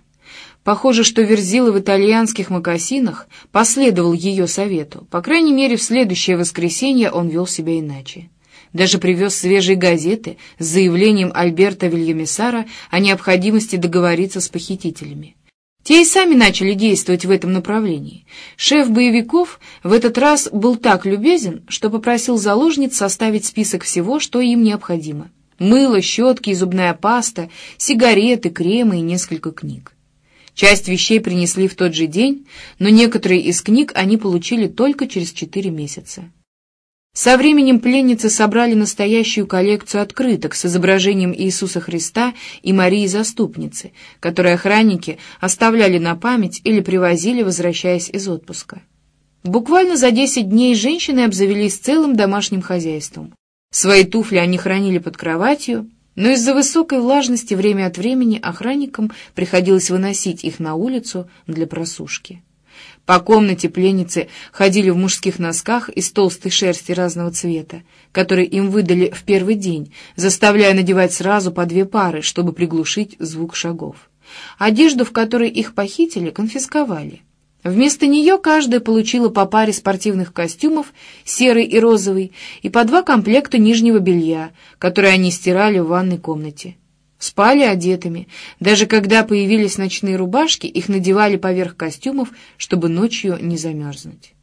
Похоже, что Верзила в итальянских мокасинах последовал ее совету. По крайней мере, в следующее воскресенье он вел себя иначе. Даже привез свежие газеты с заявлением Альберта Вильямесара о необходимости договориться с похитителями. Те и сами начали действовать в этом направлении. Шеф боевиков в этот раз был так любезен, что попросил заложниц составить список всего, что им необходимо. Мыло, щетки зубная паста, сигареты, кремы и несколько книг. Часть вещей принесли в тот же день, но некоторые из книг они получили только через четыре месяца. Со временем пленницы собрали настоящую коллекцию открыток с изображением Иисуса Христа и Марии Заступницы, которые охранники оставляли на память или привозили, возвращаясь из отпуска. Буквально за десять дней женщины обзавелись целым домашним хозяйством. Свои туфли они хранили под кроватью, но из-за высокой влажности время от времени охранникам приходилось выносить их на улицу для просушки. По комнате пленницы ходили в мужских носках из толстой шерсти разного цвета, которые им выдали в первый день, заставляя надевать сразу по две пары, чтобы приглушить звук шагов. Одежду, в которой их похитили, конфисковали. Вместо нее каждая получила по паре спортивных костюмов, серый и розовый, и по два комплекта нижнего белья, которые они стирали в ванной комнате. Спали одетыми. Даже когда появились ночные рубашки, их надевали поверх костюмов, чтобы ночью не замерзнуть.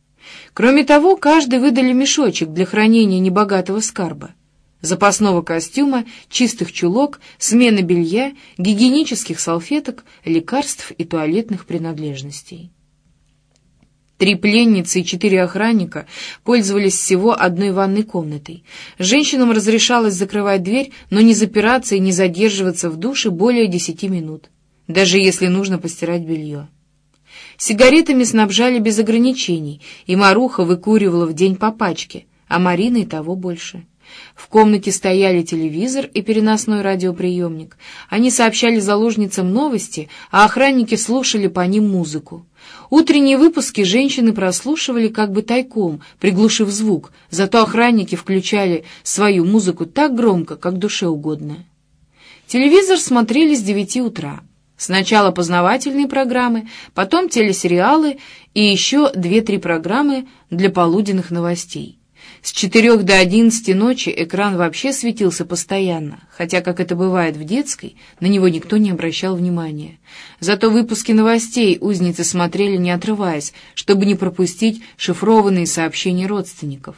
Кроме того, каждый выдали мешочек для хранения небогатого скарба. запасного костюма, чистых чулок, смены белья, гигиенических салфеток, лекарств и туалетных принадлежностей. Три пленницы и четыре охранника пользовались всего одной ванной комнатой. Женщинам разрешалось закрывать дверь, но не запираться и не задерживаться в душе более десяти минут, даже если нужно постирать белье. Сигаретами снабжали без ограничений, и Маруха выкуривала в день по пачке, а Марина и того больше. В комнате стояли телевизор и переносной радиоприемник. Они сообщали заложницам новости, а охранники слушали по ним музыку. Утренние выпуски женщины прослушивали как бы тайком, приглушив звук, зато охранники включали свою музыку так громко, как душе угодно. Телевизор смотрели с девяти утра. Сначала познавательные программы, потом телесериалы и еще две-три программы для полуденных новостей. С четырех до одиннадцати ночи экран вообще светился постоянно, хотя, как это бывает в детской, на него никто не обращал внимания. Зато выпуски новостей узницы смотрели не отрываясь, чтобы не пропустить шифрованные сообщения родственников.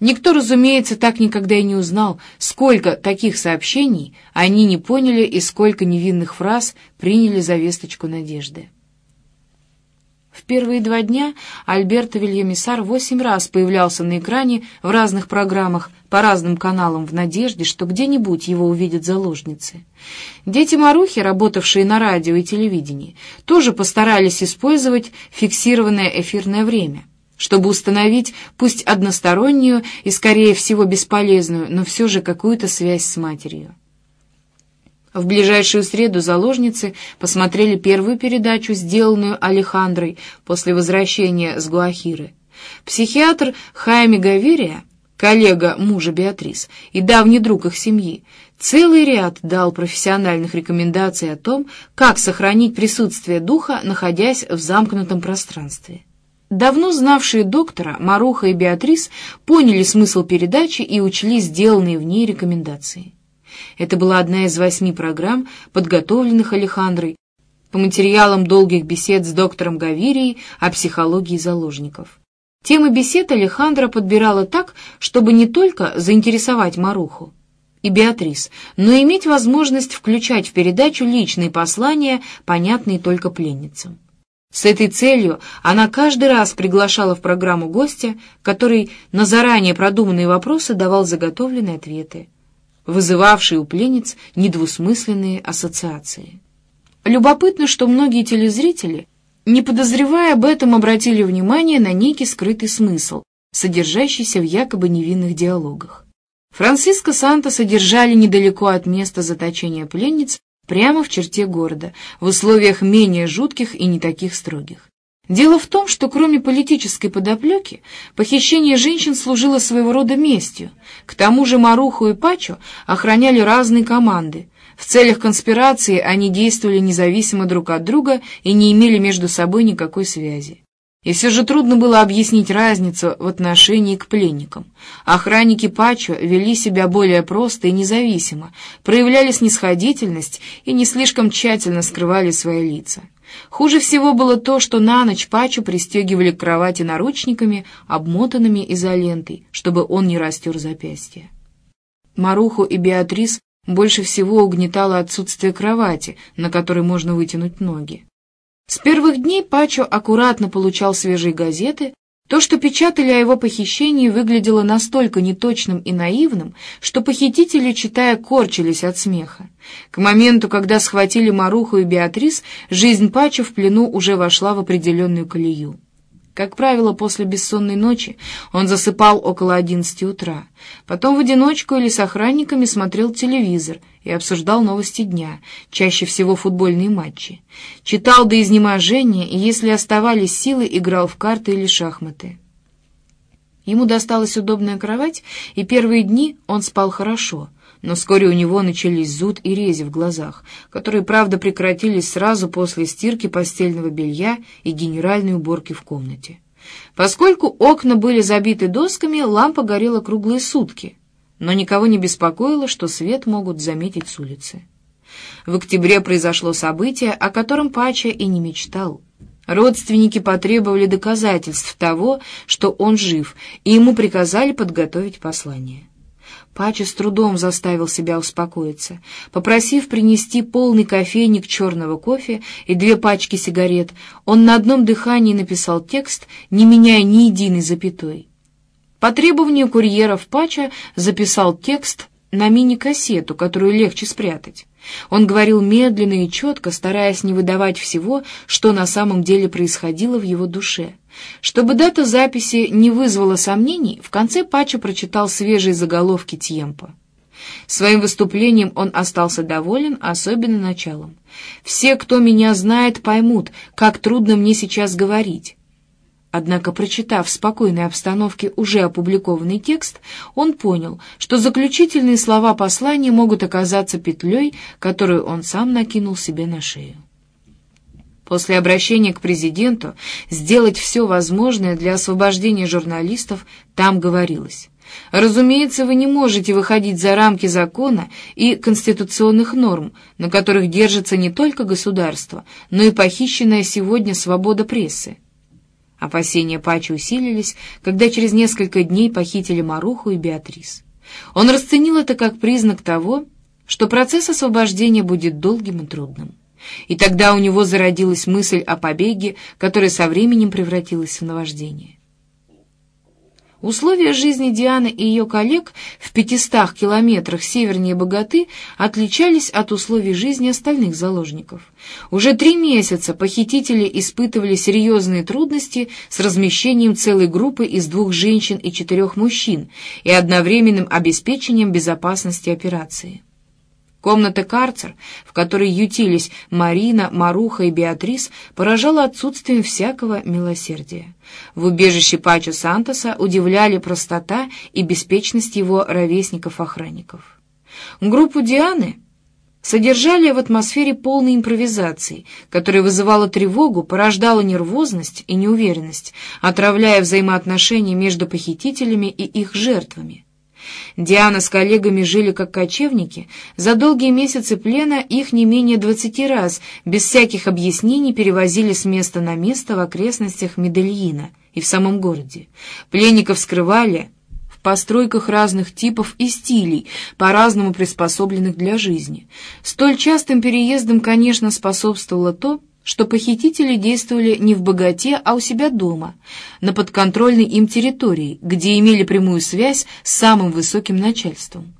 Никто, разумеется, так никогда и не узнал, сколько таких сообщений они не поняли и сколько невинных фраз приняли за весточку надежды. В первые два дня Альберто Вильямисар восемь раз появлялся на экране в разных программах по разным каналам в надежде, что где-нибудь его увидят заложницы. Дети Марухи, работавшие на радио и телевидении, тоже постарались использовать фиксированное эфирное время, чтобы установить пусть одностороннюю и, скорее всего, бесполезную, но все же какую-то связь с матерью. В ближайшую среду заложницы посмотрели первую передачу, сделанную Алехандрой после возвращения с Гуахиры. Психиатр Хайми Гавирия, коллега мужа Беатрис и давний друг их семьи, целый ряд дал профессиональных рекомендаций о том, как сохранить присутствие духа, находясь в замкнутом пространстве. Давно знавшие доктора, Маруха и Беатрис поняли смысл передачи и учли сделанные в ней рекомендации. Это была одна из восьми программ, подготовленных Алехандрой по материалам долгих бесед с доктором Гавирией о психологии заложников. Темы бесед Алехандра подбирала так, чтобы не только заинтересовать Маруху и Беатрис, но и иметь возможность включать в передачу личные послания, понятные только пленницам. С этой целью она каждый раз приглашала в программу гостя, который на заранее продуманные вопросы давал заготовленные ответы вызывавший у пленниц недвусмысленные ассоциации. Любопытно, что многие телезрители, не подозревая об этом, обратили внимание на некий скрытый смысл, содержащийся в якобы невинных диалогах. Франциско Санта содержали недалеко от места заточения пленниц, прямо в черте города, в условиях менее жутких и не таких строгих. Дело в том, что кроме политической подоплеки, похищение женщин служило своего рода местью. К тому же Маруху и Пачо охраняли разные команды. В целях конспирации они действовали независимо друг от друга и не имели между собой никакой связи. И все же трудно было объяснить разницу в отношении к пленникам. Охранники Пачо вели себя более просто и независимо, проявляли снисходительность и не слишком тщательно скрывали свои лица. Хуже всего было то, что на ночь Пачу пристегивали к кровати наручниками, обмотанными изолентой, чтобы он не растер запястье. Маруху и Беатрис больше всего угнетало отсутствие кровати, на которой можно вытянуть ноги. С первых дней Пачо аккуратно получал свежие газеты, то, что печатали о его похищении, выглядело настолько неточным и наивным, что похитители, читая, корчились от смеха. К моменту, когда схватили Маруху и Беатрис, жизнь Пачо в плену уже вошла в определенную колею. Как правило, после бессонной ночи он засыпал около одиннадцати утра. Потом в одиночку или с охранниками смотрел телевизор и обсуждал новости дня, чаще всего футбольные матчи. Читал до изнеможения и, если оставались силы, играл в карты или шахматы. Ему досталась удобная кровать, и первые дни он спал хорошо — но вскоре у него начались зуд и рези в глазах, которые, правда, прекратились сразу после стирки постельного белья и генеральной уборки в комнате. Поскольку окна были забиты досками, лампа горела круглые сутки, но никого не беспокоило, что свет могут заметить с улицы. В октябре произошло событие, о котором Пача и не мечтал. Родственники потребовали доказательств того, что он жив, и ему приказали подготовить послание. Пача с трудом заставил себя успокоиться. Попросив принести полный кофейник черного кофе и две пачки сигарет, он на одном дыхании написал текст, не меняя ни единой запятой. По требованию курьеров Пача записал текст на мини-кассету, которую легче спрятать. Он говорил медленно и четко, стараясь не выдавать всего, что на самом деле происходило в его душе. Чтобы дата записи не вызвала сомнений, в конце Пачо прочитал свежие заголовки Тьемпа. Своим выступлением он остался доволен, особенно началом. «Все, кто меня знает, поймут, как трудно мне сейчас говорить». Однако, прочитав в спокойной обстановке уже опубликованный текст, он понял, что заключительные слова послания могут оказаться петлей, которую он сам накинул себе на шею. После обращения к президенту сделать все возможное для освобождения журналистов там говорилось. Разумеется, вы не можете выходить за рамки закона и конституционных норм, на которых держится не только государство, но и похищенная сегодня свобода прессы. Опасения Пачи усилились, когда через несколько дней похитили Маруху и Беатрис. Он расценил это как признак того, что процесс освобождения будет долгим и трудным. И тогда у него зародилась мысль о побеге, которая со временем превратилась в наваждение. Условия жизни Дианы и ее коллег в 500 километрах севернее Богаты отличались от условий жизни остальных заложников. Уже три месяца похитители испытывали серьезные трудности с размещением целой группы из двух женщин и четырех мужчин и одновременным обеспечением безопасности операции. Комната-карцер, в которой ютились Марина, Маруха и Беатрис, поражала отсутствием всякого милосердия. В убежище Пачо Сантоса удивляли простота и беспечность его ровесников-охранников. Группу Дианы содержали в атмосфере полной импровизации, которая вызывала тревогу, порождала нервозность и неуверенность, отравляя взаимоотношения между похитителями и их жертвами. Диана с коллегами жили как кочевники. За долгие месяцы плена их не менее двадцати раз, без всяких объяснений, перевозили с места на место в окрестностях Медельина и в самом городе. Пленников скрывали в постройках разных типов и стилей, по-разному приспособленных для жизни. Столь частым переездом, конечно, способствовало то, что похитители действовали не в богате, а у себя дома, на подконтрольной им территории, где имели прямую связь с самым высоким начальством.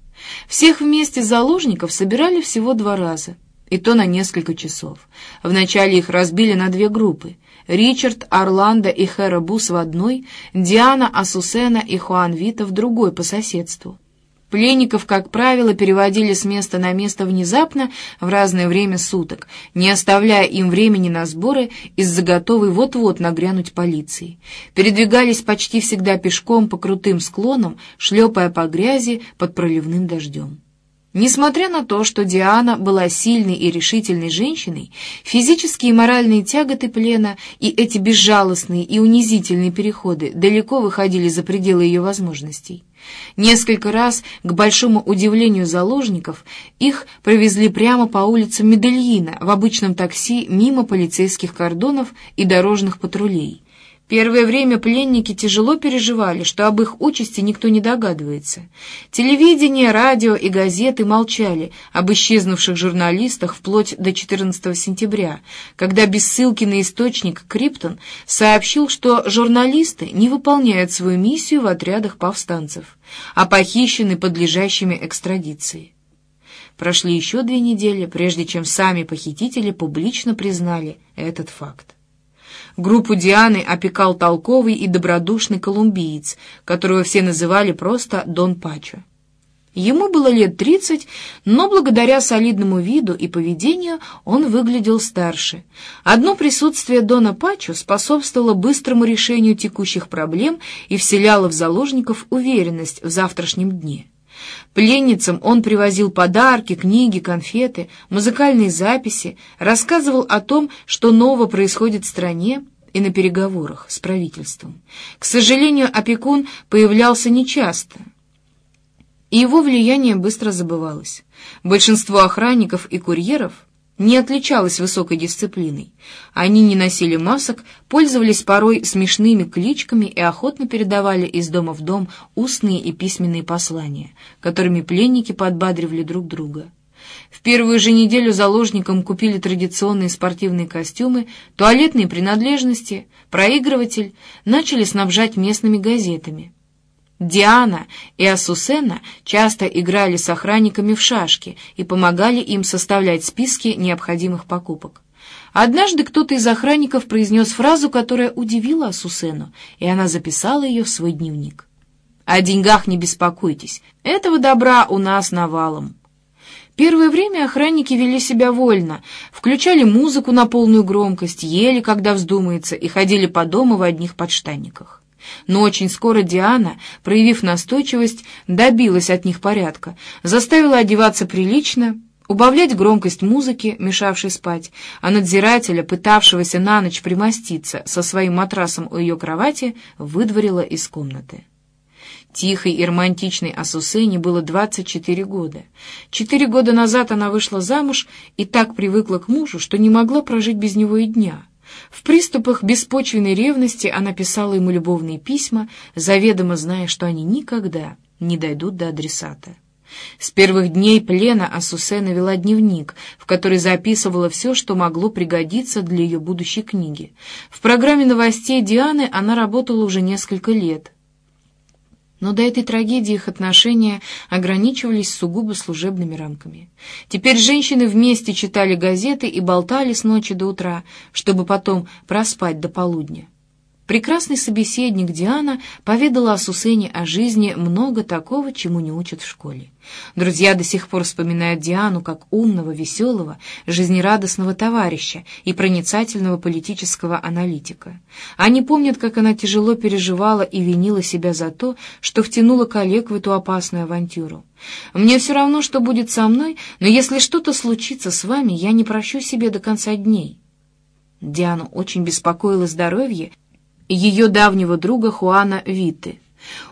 Всех вместе заложников собирали всего два раза, и то на несколько часов. Вначале их разбили на две группы. Ричард, Орландо и Хэра Бус в одной, Диана, Асусена и Хуан Вита в другой по соседству. Пленников, как правило, переводили с места на место внезапно в разное время суток, не оставляя им времени на сборы из-за готовой вот-вот нагрянуть полиции. Передвигались почти всегда пешком по крутым склонам, шлепая по грязи под проливным дождем. Несмотря на то, что Диана была сильной и решительной женщиной, физические и моральные тяготы плена и эти безжалостные и унизительные переходы далеко выходили за пределы ее возможностей. Несколько раз, к большому удивлению заложников, их провезли прямо по улицам Медельина в обычном такси мимо полицейских кордонов и дорожных патрулей. Первое время пленники тяжело переживали, что об их участи никто не догадывается. Телевидение, радио и газеты молчали об исчезнувших журналистах вплоть до 14 сентября, когда без ссылки на источник Криптон сообщил, что журналисты не выполняют свою миссию в отрядах повстанцев, а похищены подлежащими экстрадиции. Прошли еще две недели, прежде чем сами похитители публично признали этот факт. Группу Дианы опекал толковый и добродушный колумбиец, которого все называли просто Дон Пачо. Ему было лет тридцать, но благодаря солидному виду и поведению он выглядел старше. Одно присутствие Дона Пачо способствовало быстрому решению текущих проблем и вселяло в заложников уверенность в завтрашнем дне. Пленницам он привозил подарки, книги, конфеты, музыкальные записи, рассказывал о том, что нового происходит в стране и на переговорах с правительством. К сожалению, опекун появлялся нечасто, и его влияние быстро забывалось. Большинство охранников и курьеров не отличалась высокой дисциплиной. Они не носили масок, пользовались порой смешными кличками и охотно передавали из дома в дом устные и письменные послания, которыми пленники подбадривали друг друга. В первую же неделю заложникам купили традиционные спортивные костюмы, туалетные принадлежности, проигрыватель, начали снабжать местными газетами. Диана и Асусена часто играли с охранниками в шашки и помогали им составлять списки необходимых покупок. Однажды кто-то из охранников произнес фразу, которая удивила Асусену, и она записала ее в свой дневник. «О деньгах не беспокойтесь, этого добра у нас навалом». Первое время охранники вели себя вольно, включали музыку на полную громкость, ели, когда вздумается, и ходили по дому в одних подштанниках. Но очень скоро Диана, проявив настойчивость, добилась от них порядка, заставила одеваться прилично, убавлять громкость музыки, мешавшей спать, а надзирателя, пытавшегося на ночь примоститься со своим матрасом у ее кровати, выдворила из комнаты. Тихой и романтичной Асусене было 24 года. Четыре года назад она вышла замуж и так привыкла к мужу, что не могла прожить без него и дня — в приступах беспочвенной ревности она писала ему любовные письма, заведомо зная, что они никогда не дойдут до адресата. С первых дней плена Асусена вела дневник, в который записывала все, что могло пригодиться для ее будущей книги. В программе новостей Дианы она работала уже несколько лет. Но до этой трагедии их отношения ограничивались сугубо служебными рамками. Теперь женщины вместе читали газеты и болтали с ночи до утра, чтобы потом проспать до полудня. Прекрасный собеседник Диана поведала о Сусене о жизни много такого, чему не учат в школе. Друзья до сих пор вспоминают Диану как умного, веселого, жизнерадостного товарища и проницательного политического аналитика. Они помнят, как она тяжело переживала и винила себя за то, что втянула коллег в эту опасную авантюру. «Мне все равно, что будет со мной, но если что-то случится с вами, я не прощу себе до конца дней». Диану очень беспокоило здоровье, ее давнего друга Хуана Виты.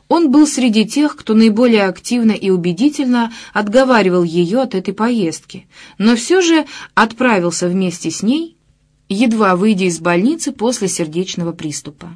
Он был среди тех, кто наиболее активно и убедительно отговаривал ее от этой поездки, но все же отправился вместе с ней, едва выйдя из больницы после сердечного приступа.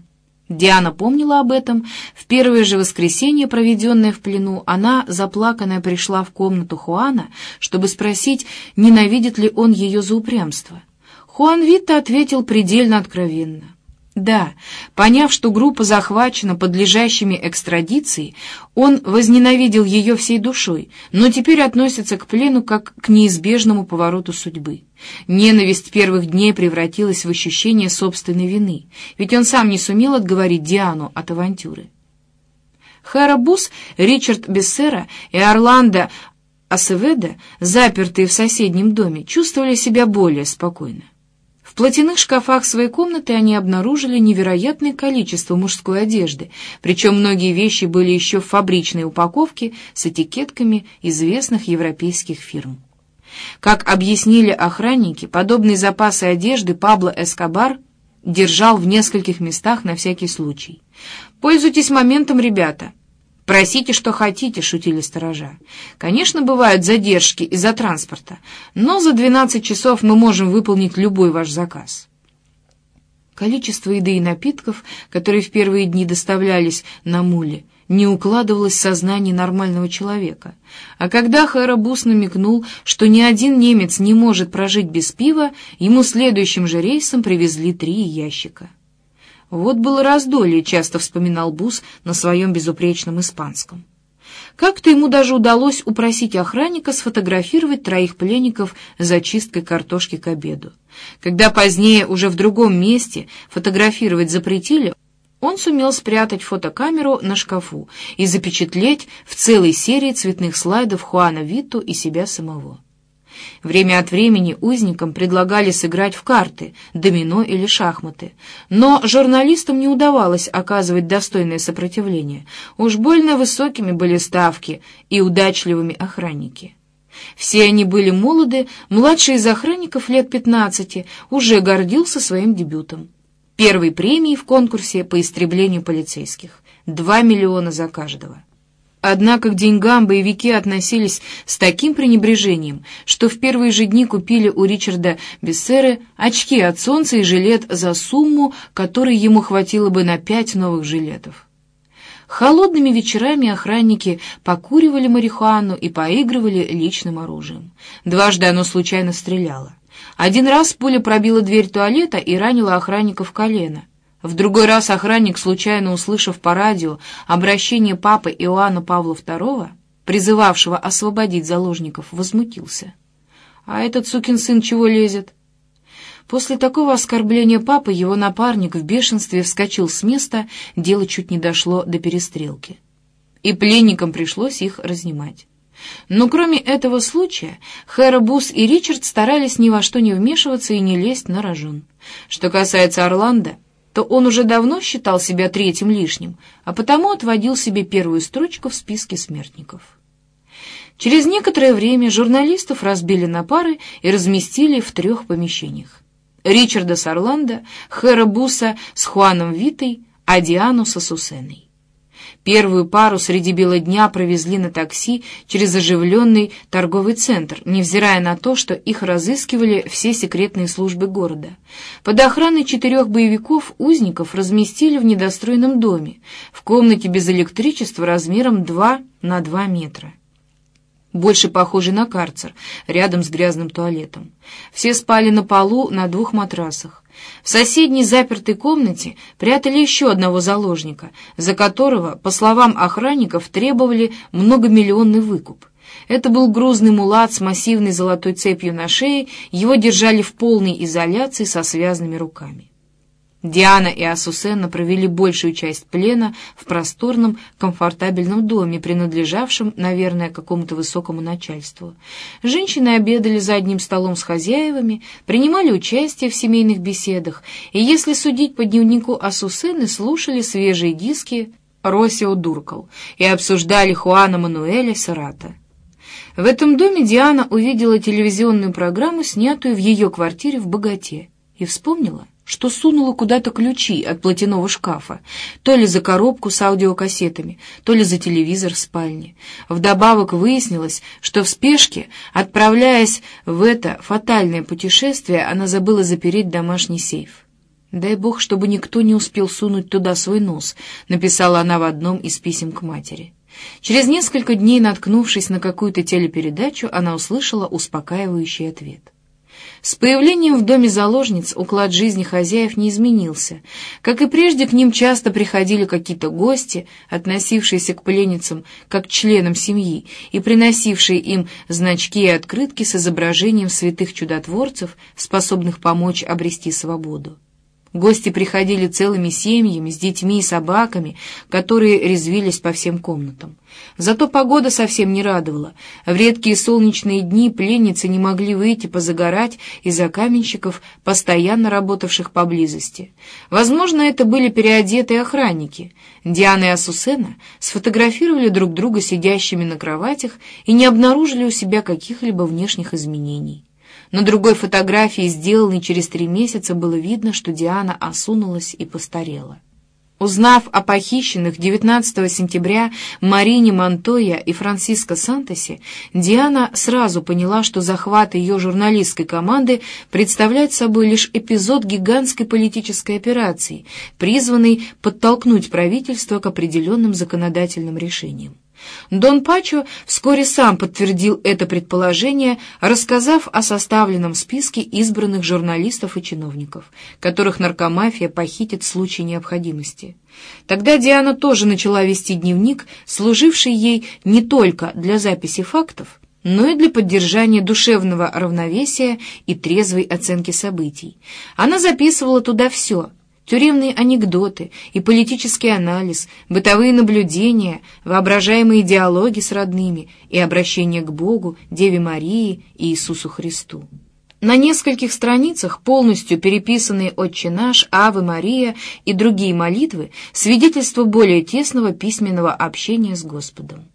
Диана помнила об этом. В первое же воскресенье, проведенное в плену, она, заплаканная, пришла в комнату Хуана, чтобы спросить, ненавидит ли он ее за упрямство. Хуан Витта ответил предельно откровенно. Да, поняв, что группа захвачена подлежащими экстрадиции, он возненавидел ее всей душой, но теперь относится к плену как к неизбежному повороту судьбы. Ненависть первых дней превратилась в ощущение собственной вины, ведь он сам не сумел отговорить Диану от авантюры. Хэра Бус, Ричард Бессера и Орландо Асеведа, запертые в соседнем доме, чувствовали себя более спокойно. Платяных шкафах своей комнаты они обнаружили невероятное количество мужской одежды, причем многие вещи были еще в фабричной упаковке с этикетками известных европейских фирм. Как объяснили охранники, подобные запасы одежды Пабло Эскобар держал в нескольких местах на всякий случай. «Пользуйтесь моментом, ребята!» «Просите, что хотите», — шутили сторожа. «Конечно, бывают задержки из-за транспорта, но за 12 часов мы можем выполнить любой ваш заказ». Количество еды и напитков, которые в первые дни доставлялись на муле, не укладывалось в сознание нормального человека. А когда Харабус намекнул, что ни один немец не может прожить без пива, ему следующим же рейсом привезли три ящика. Вот было раздолье, часто вспоминал Бус на своем безупречном испанском. Как-то ему даже удалось упросить охранника сфотографировать троих пленников за чисткой картошки к обеду. Когда позднее уже в другом месте фотографировать запретили, он сумел спрятать фотокамеру на шкафу и запечатлеть в целой серии цветных слайдов Хуана Виту и себя самого. Время от времени узникам предлагали сыграть в карты, домино или шахматы, но журналистам не удавалось оказывать достойное сопротивление. Уж больно высокими были ставки и удачливыми охранники. Все они были молоды, младший из охранников лет пятнадцати уже гордился своим дебютом. Первой премией в конкурсе по истреблению полицейских. Два миллиона за каждого. Однако к деньгам боевики относились с таким пренебрежением, что в первые же дни купили у Ричарда Бессеры очки от солнца и жилет за сумму, которой ему хватило бы на пять новых жилетов. Холодными вечерами охранники покуривали марихуану и поигрывали личным оружием. Дважды оно случайно стреляло. Один раз пуля пробила дверь туалета и ранила охранника в колено — в другой раз охранник, случайно услышав по радио обращение папы Иоанна Павла II, призывавшего освободить заложников, возмутился. «А этот сукин сын чего лезет?» После такого оскорбления папы его напарник в бешенстве вскочил с места, дело чуть не дошло до перестрелки. И пленникам пришлось их разнимать. Но кроме этого случая, Хэра Бус и Ричард старались ни во что не вмешиваться и не лезть на рожон. Что касается Орландо, то он уже давно считал себя третьим лишним, а потому отводил себе первую строчку в списке смертников. Через некоторое время журналистов разбили на пары и разместили в трех помещениях. Ричарда с Орландо, Хэра Буса с Хуаном Витой, а Диану со Сусеной. Первую пару среди бела дня провезли на такси через оживленный торговый центр, невзирая на то, что их разыскивали все секретные службы города. Под охраной четырех боевиков узников разместили в недостроенном доме, в комнате без электричества размером 2 на 2 метра больше похожий на карцер, рядом с грязным туалетом. Все спали на полу на двух матрасах. В соседней запертой комнате прятали еще одного заложника, за которого, по словам охранников, требовали многомиллионный выкуп. Это был грузный мулат с массивной золотой цепью на шее, его держали в полной изоляции со связанными руками. Диана и Асусена провели большую часть плена в просторном, комфортабельном доме, принадлежавшем, наверное, какому-то высокому начальству. Женщины обедали за одним столом с хозяевами, принимали участие в семейных беседах, и, если судить по дневнику Асусены, слушали свежие диски Росио Дуркал и обсуждали Хуана Мануэля Сарата. В этом доме Диана увидела телевизионную программу, снятую в ее квартире в Богате, и вспомнила — что сунула куда-то ключи от платяного шкафа, то ли за коробку с аудиокассетами, то ли за телевизор в спальне. Вдобавок выяснилось, что в спешке, отправляясь в это фатальное путешествие, она забыла запереть домашний сейф. «Дай бог, чтобы никто не успел сунуть туда свой нос», — написала она в одном из писем к матери. Через несколько дней, наткнувшись на какую-то телепередачу, она услышала успокаивающий ответ. С появлением в доме заложниц уклад жизни хозяев не изменился. Как и прежде, к ним часто приходили какие-то гости, относившиеся к пленницам как к членам семьи и приносившие им значки и открытки с изображением святых чудотворцев, способных помочь обрести свободу. Гости приходили целыми семьями, с детьми и собаками, которые резвились по всем комнатам. Зато погода совсем не радовала. В редкие солнечные дни пленницы не могли выйти позагорать из-за каменщиков, постоянно работавших поблизости. Возможно, это были переодетые охранники. Диана и Асусена сфотографировали друг друга сидящими на кроватях и не обнаружили у себя каких-либо внешних изменений. На другой фотографии, сделанной через три месяца, было видно, что Диана осунулась и постарела. Узнав о похищенных 19 сентября Марине Монтоя и Франциско Сантосе, Диана сразу поняла, что захват ее журналистской команды представляет собой лишь эпизод гигантской политической операции, призванной подтолкнуть правительство к определенным законодательным решениям. Дон Пачо вскоре сам подтвердил это предположение, рассказав о составленном списке избранных журналистов и чиновников, которых наркомафия похитит в случае необходимости. Тогда Диана тоже начала вести дневник, служивший ей не только для записи фактов, но и для поддержания душевного равновесия и трезвой оценки событий. Она записывала туда все — Тюремные анекдоты и политический анализ, бытовые наблюдения, воображаемые диалоги с родными и обращение к Богу, Деве Марии и Иисусу Христу. На нескольких страницах полностью переписанные «Отче наш», «Авы Мария» и другие молитвы свидетельство более тесного письменного общения с Господом.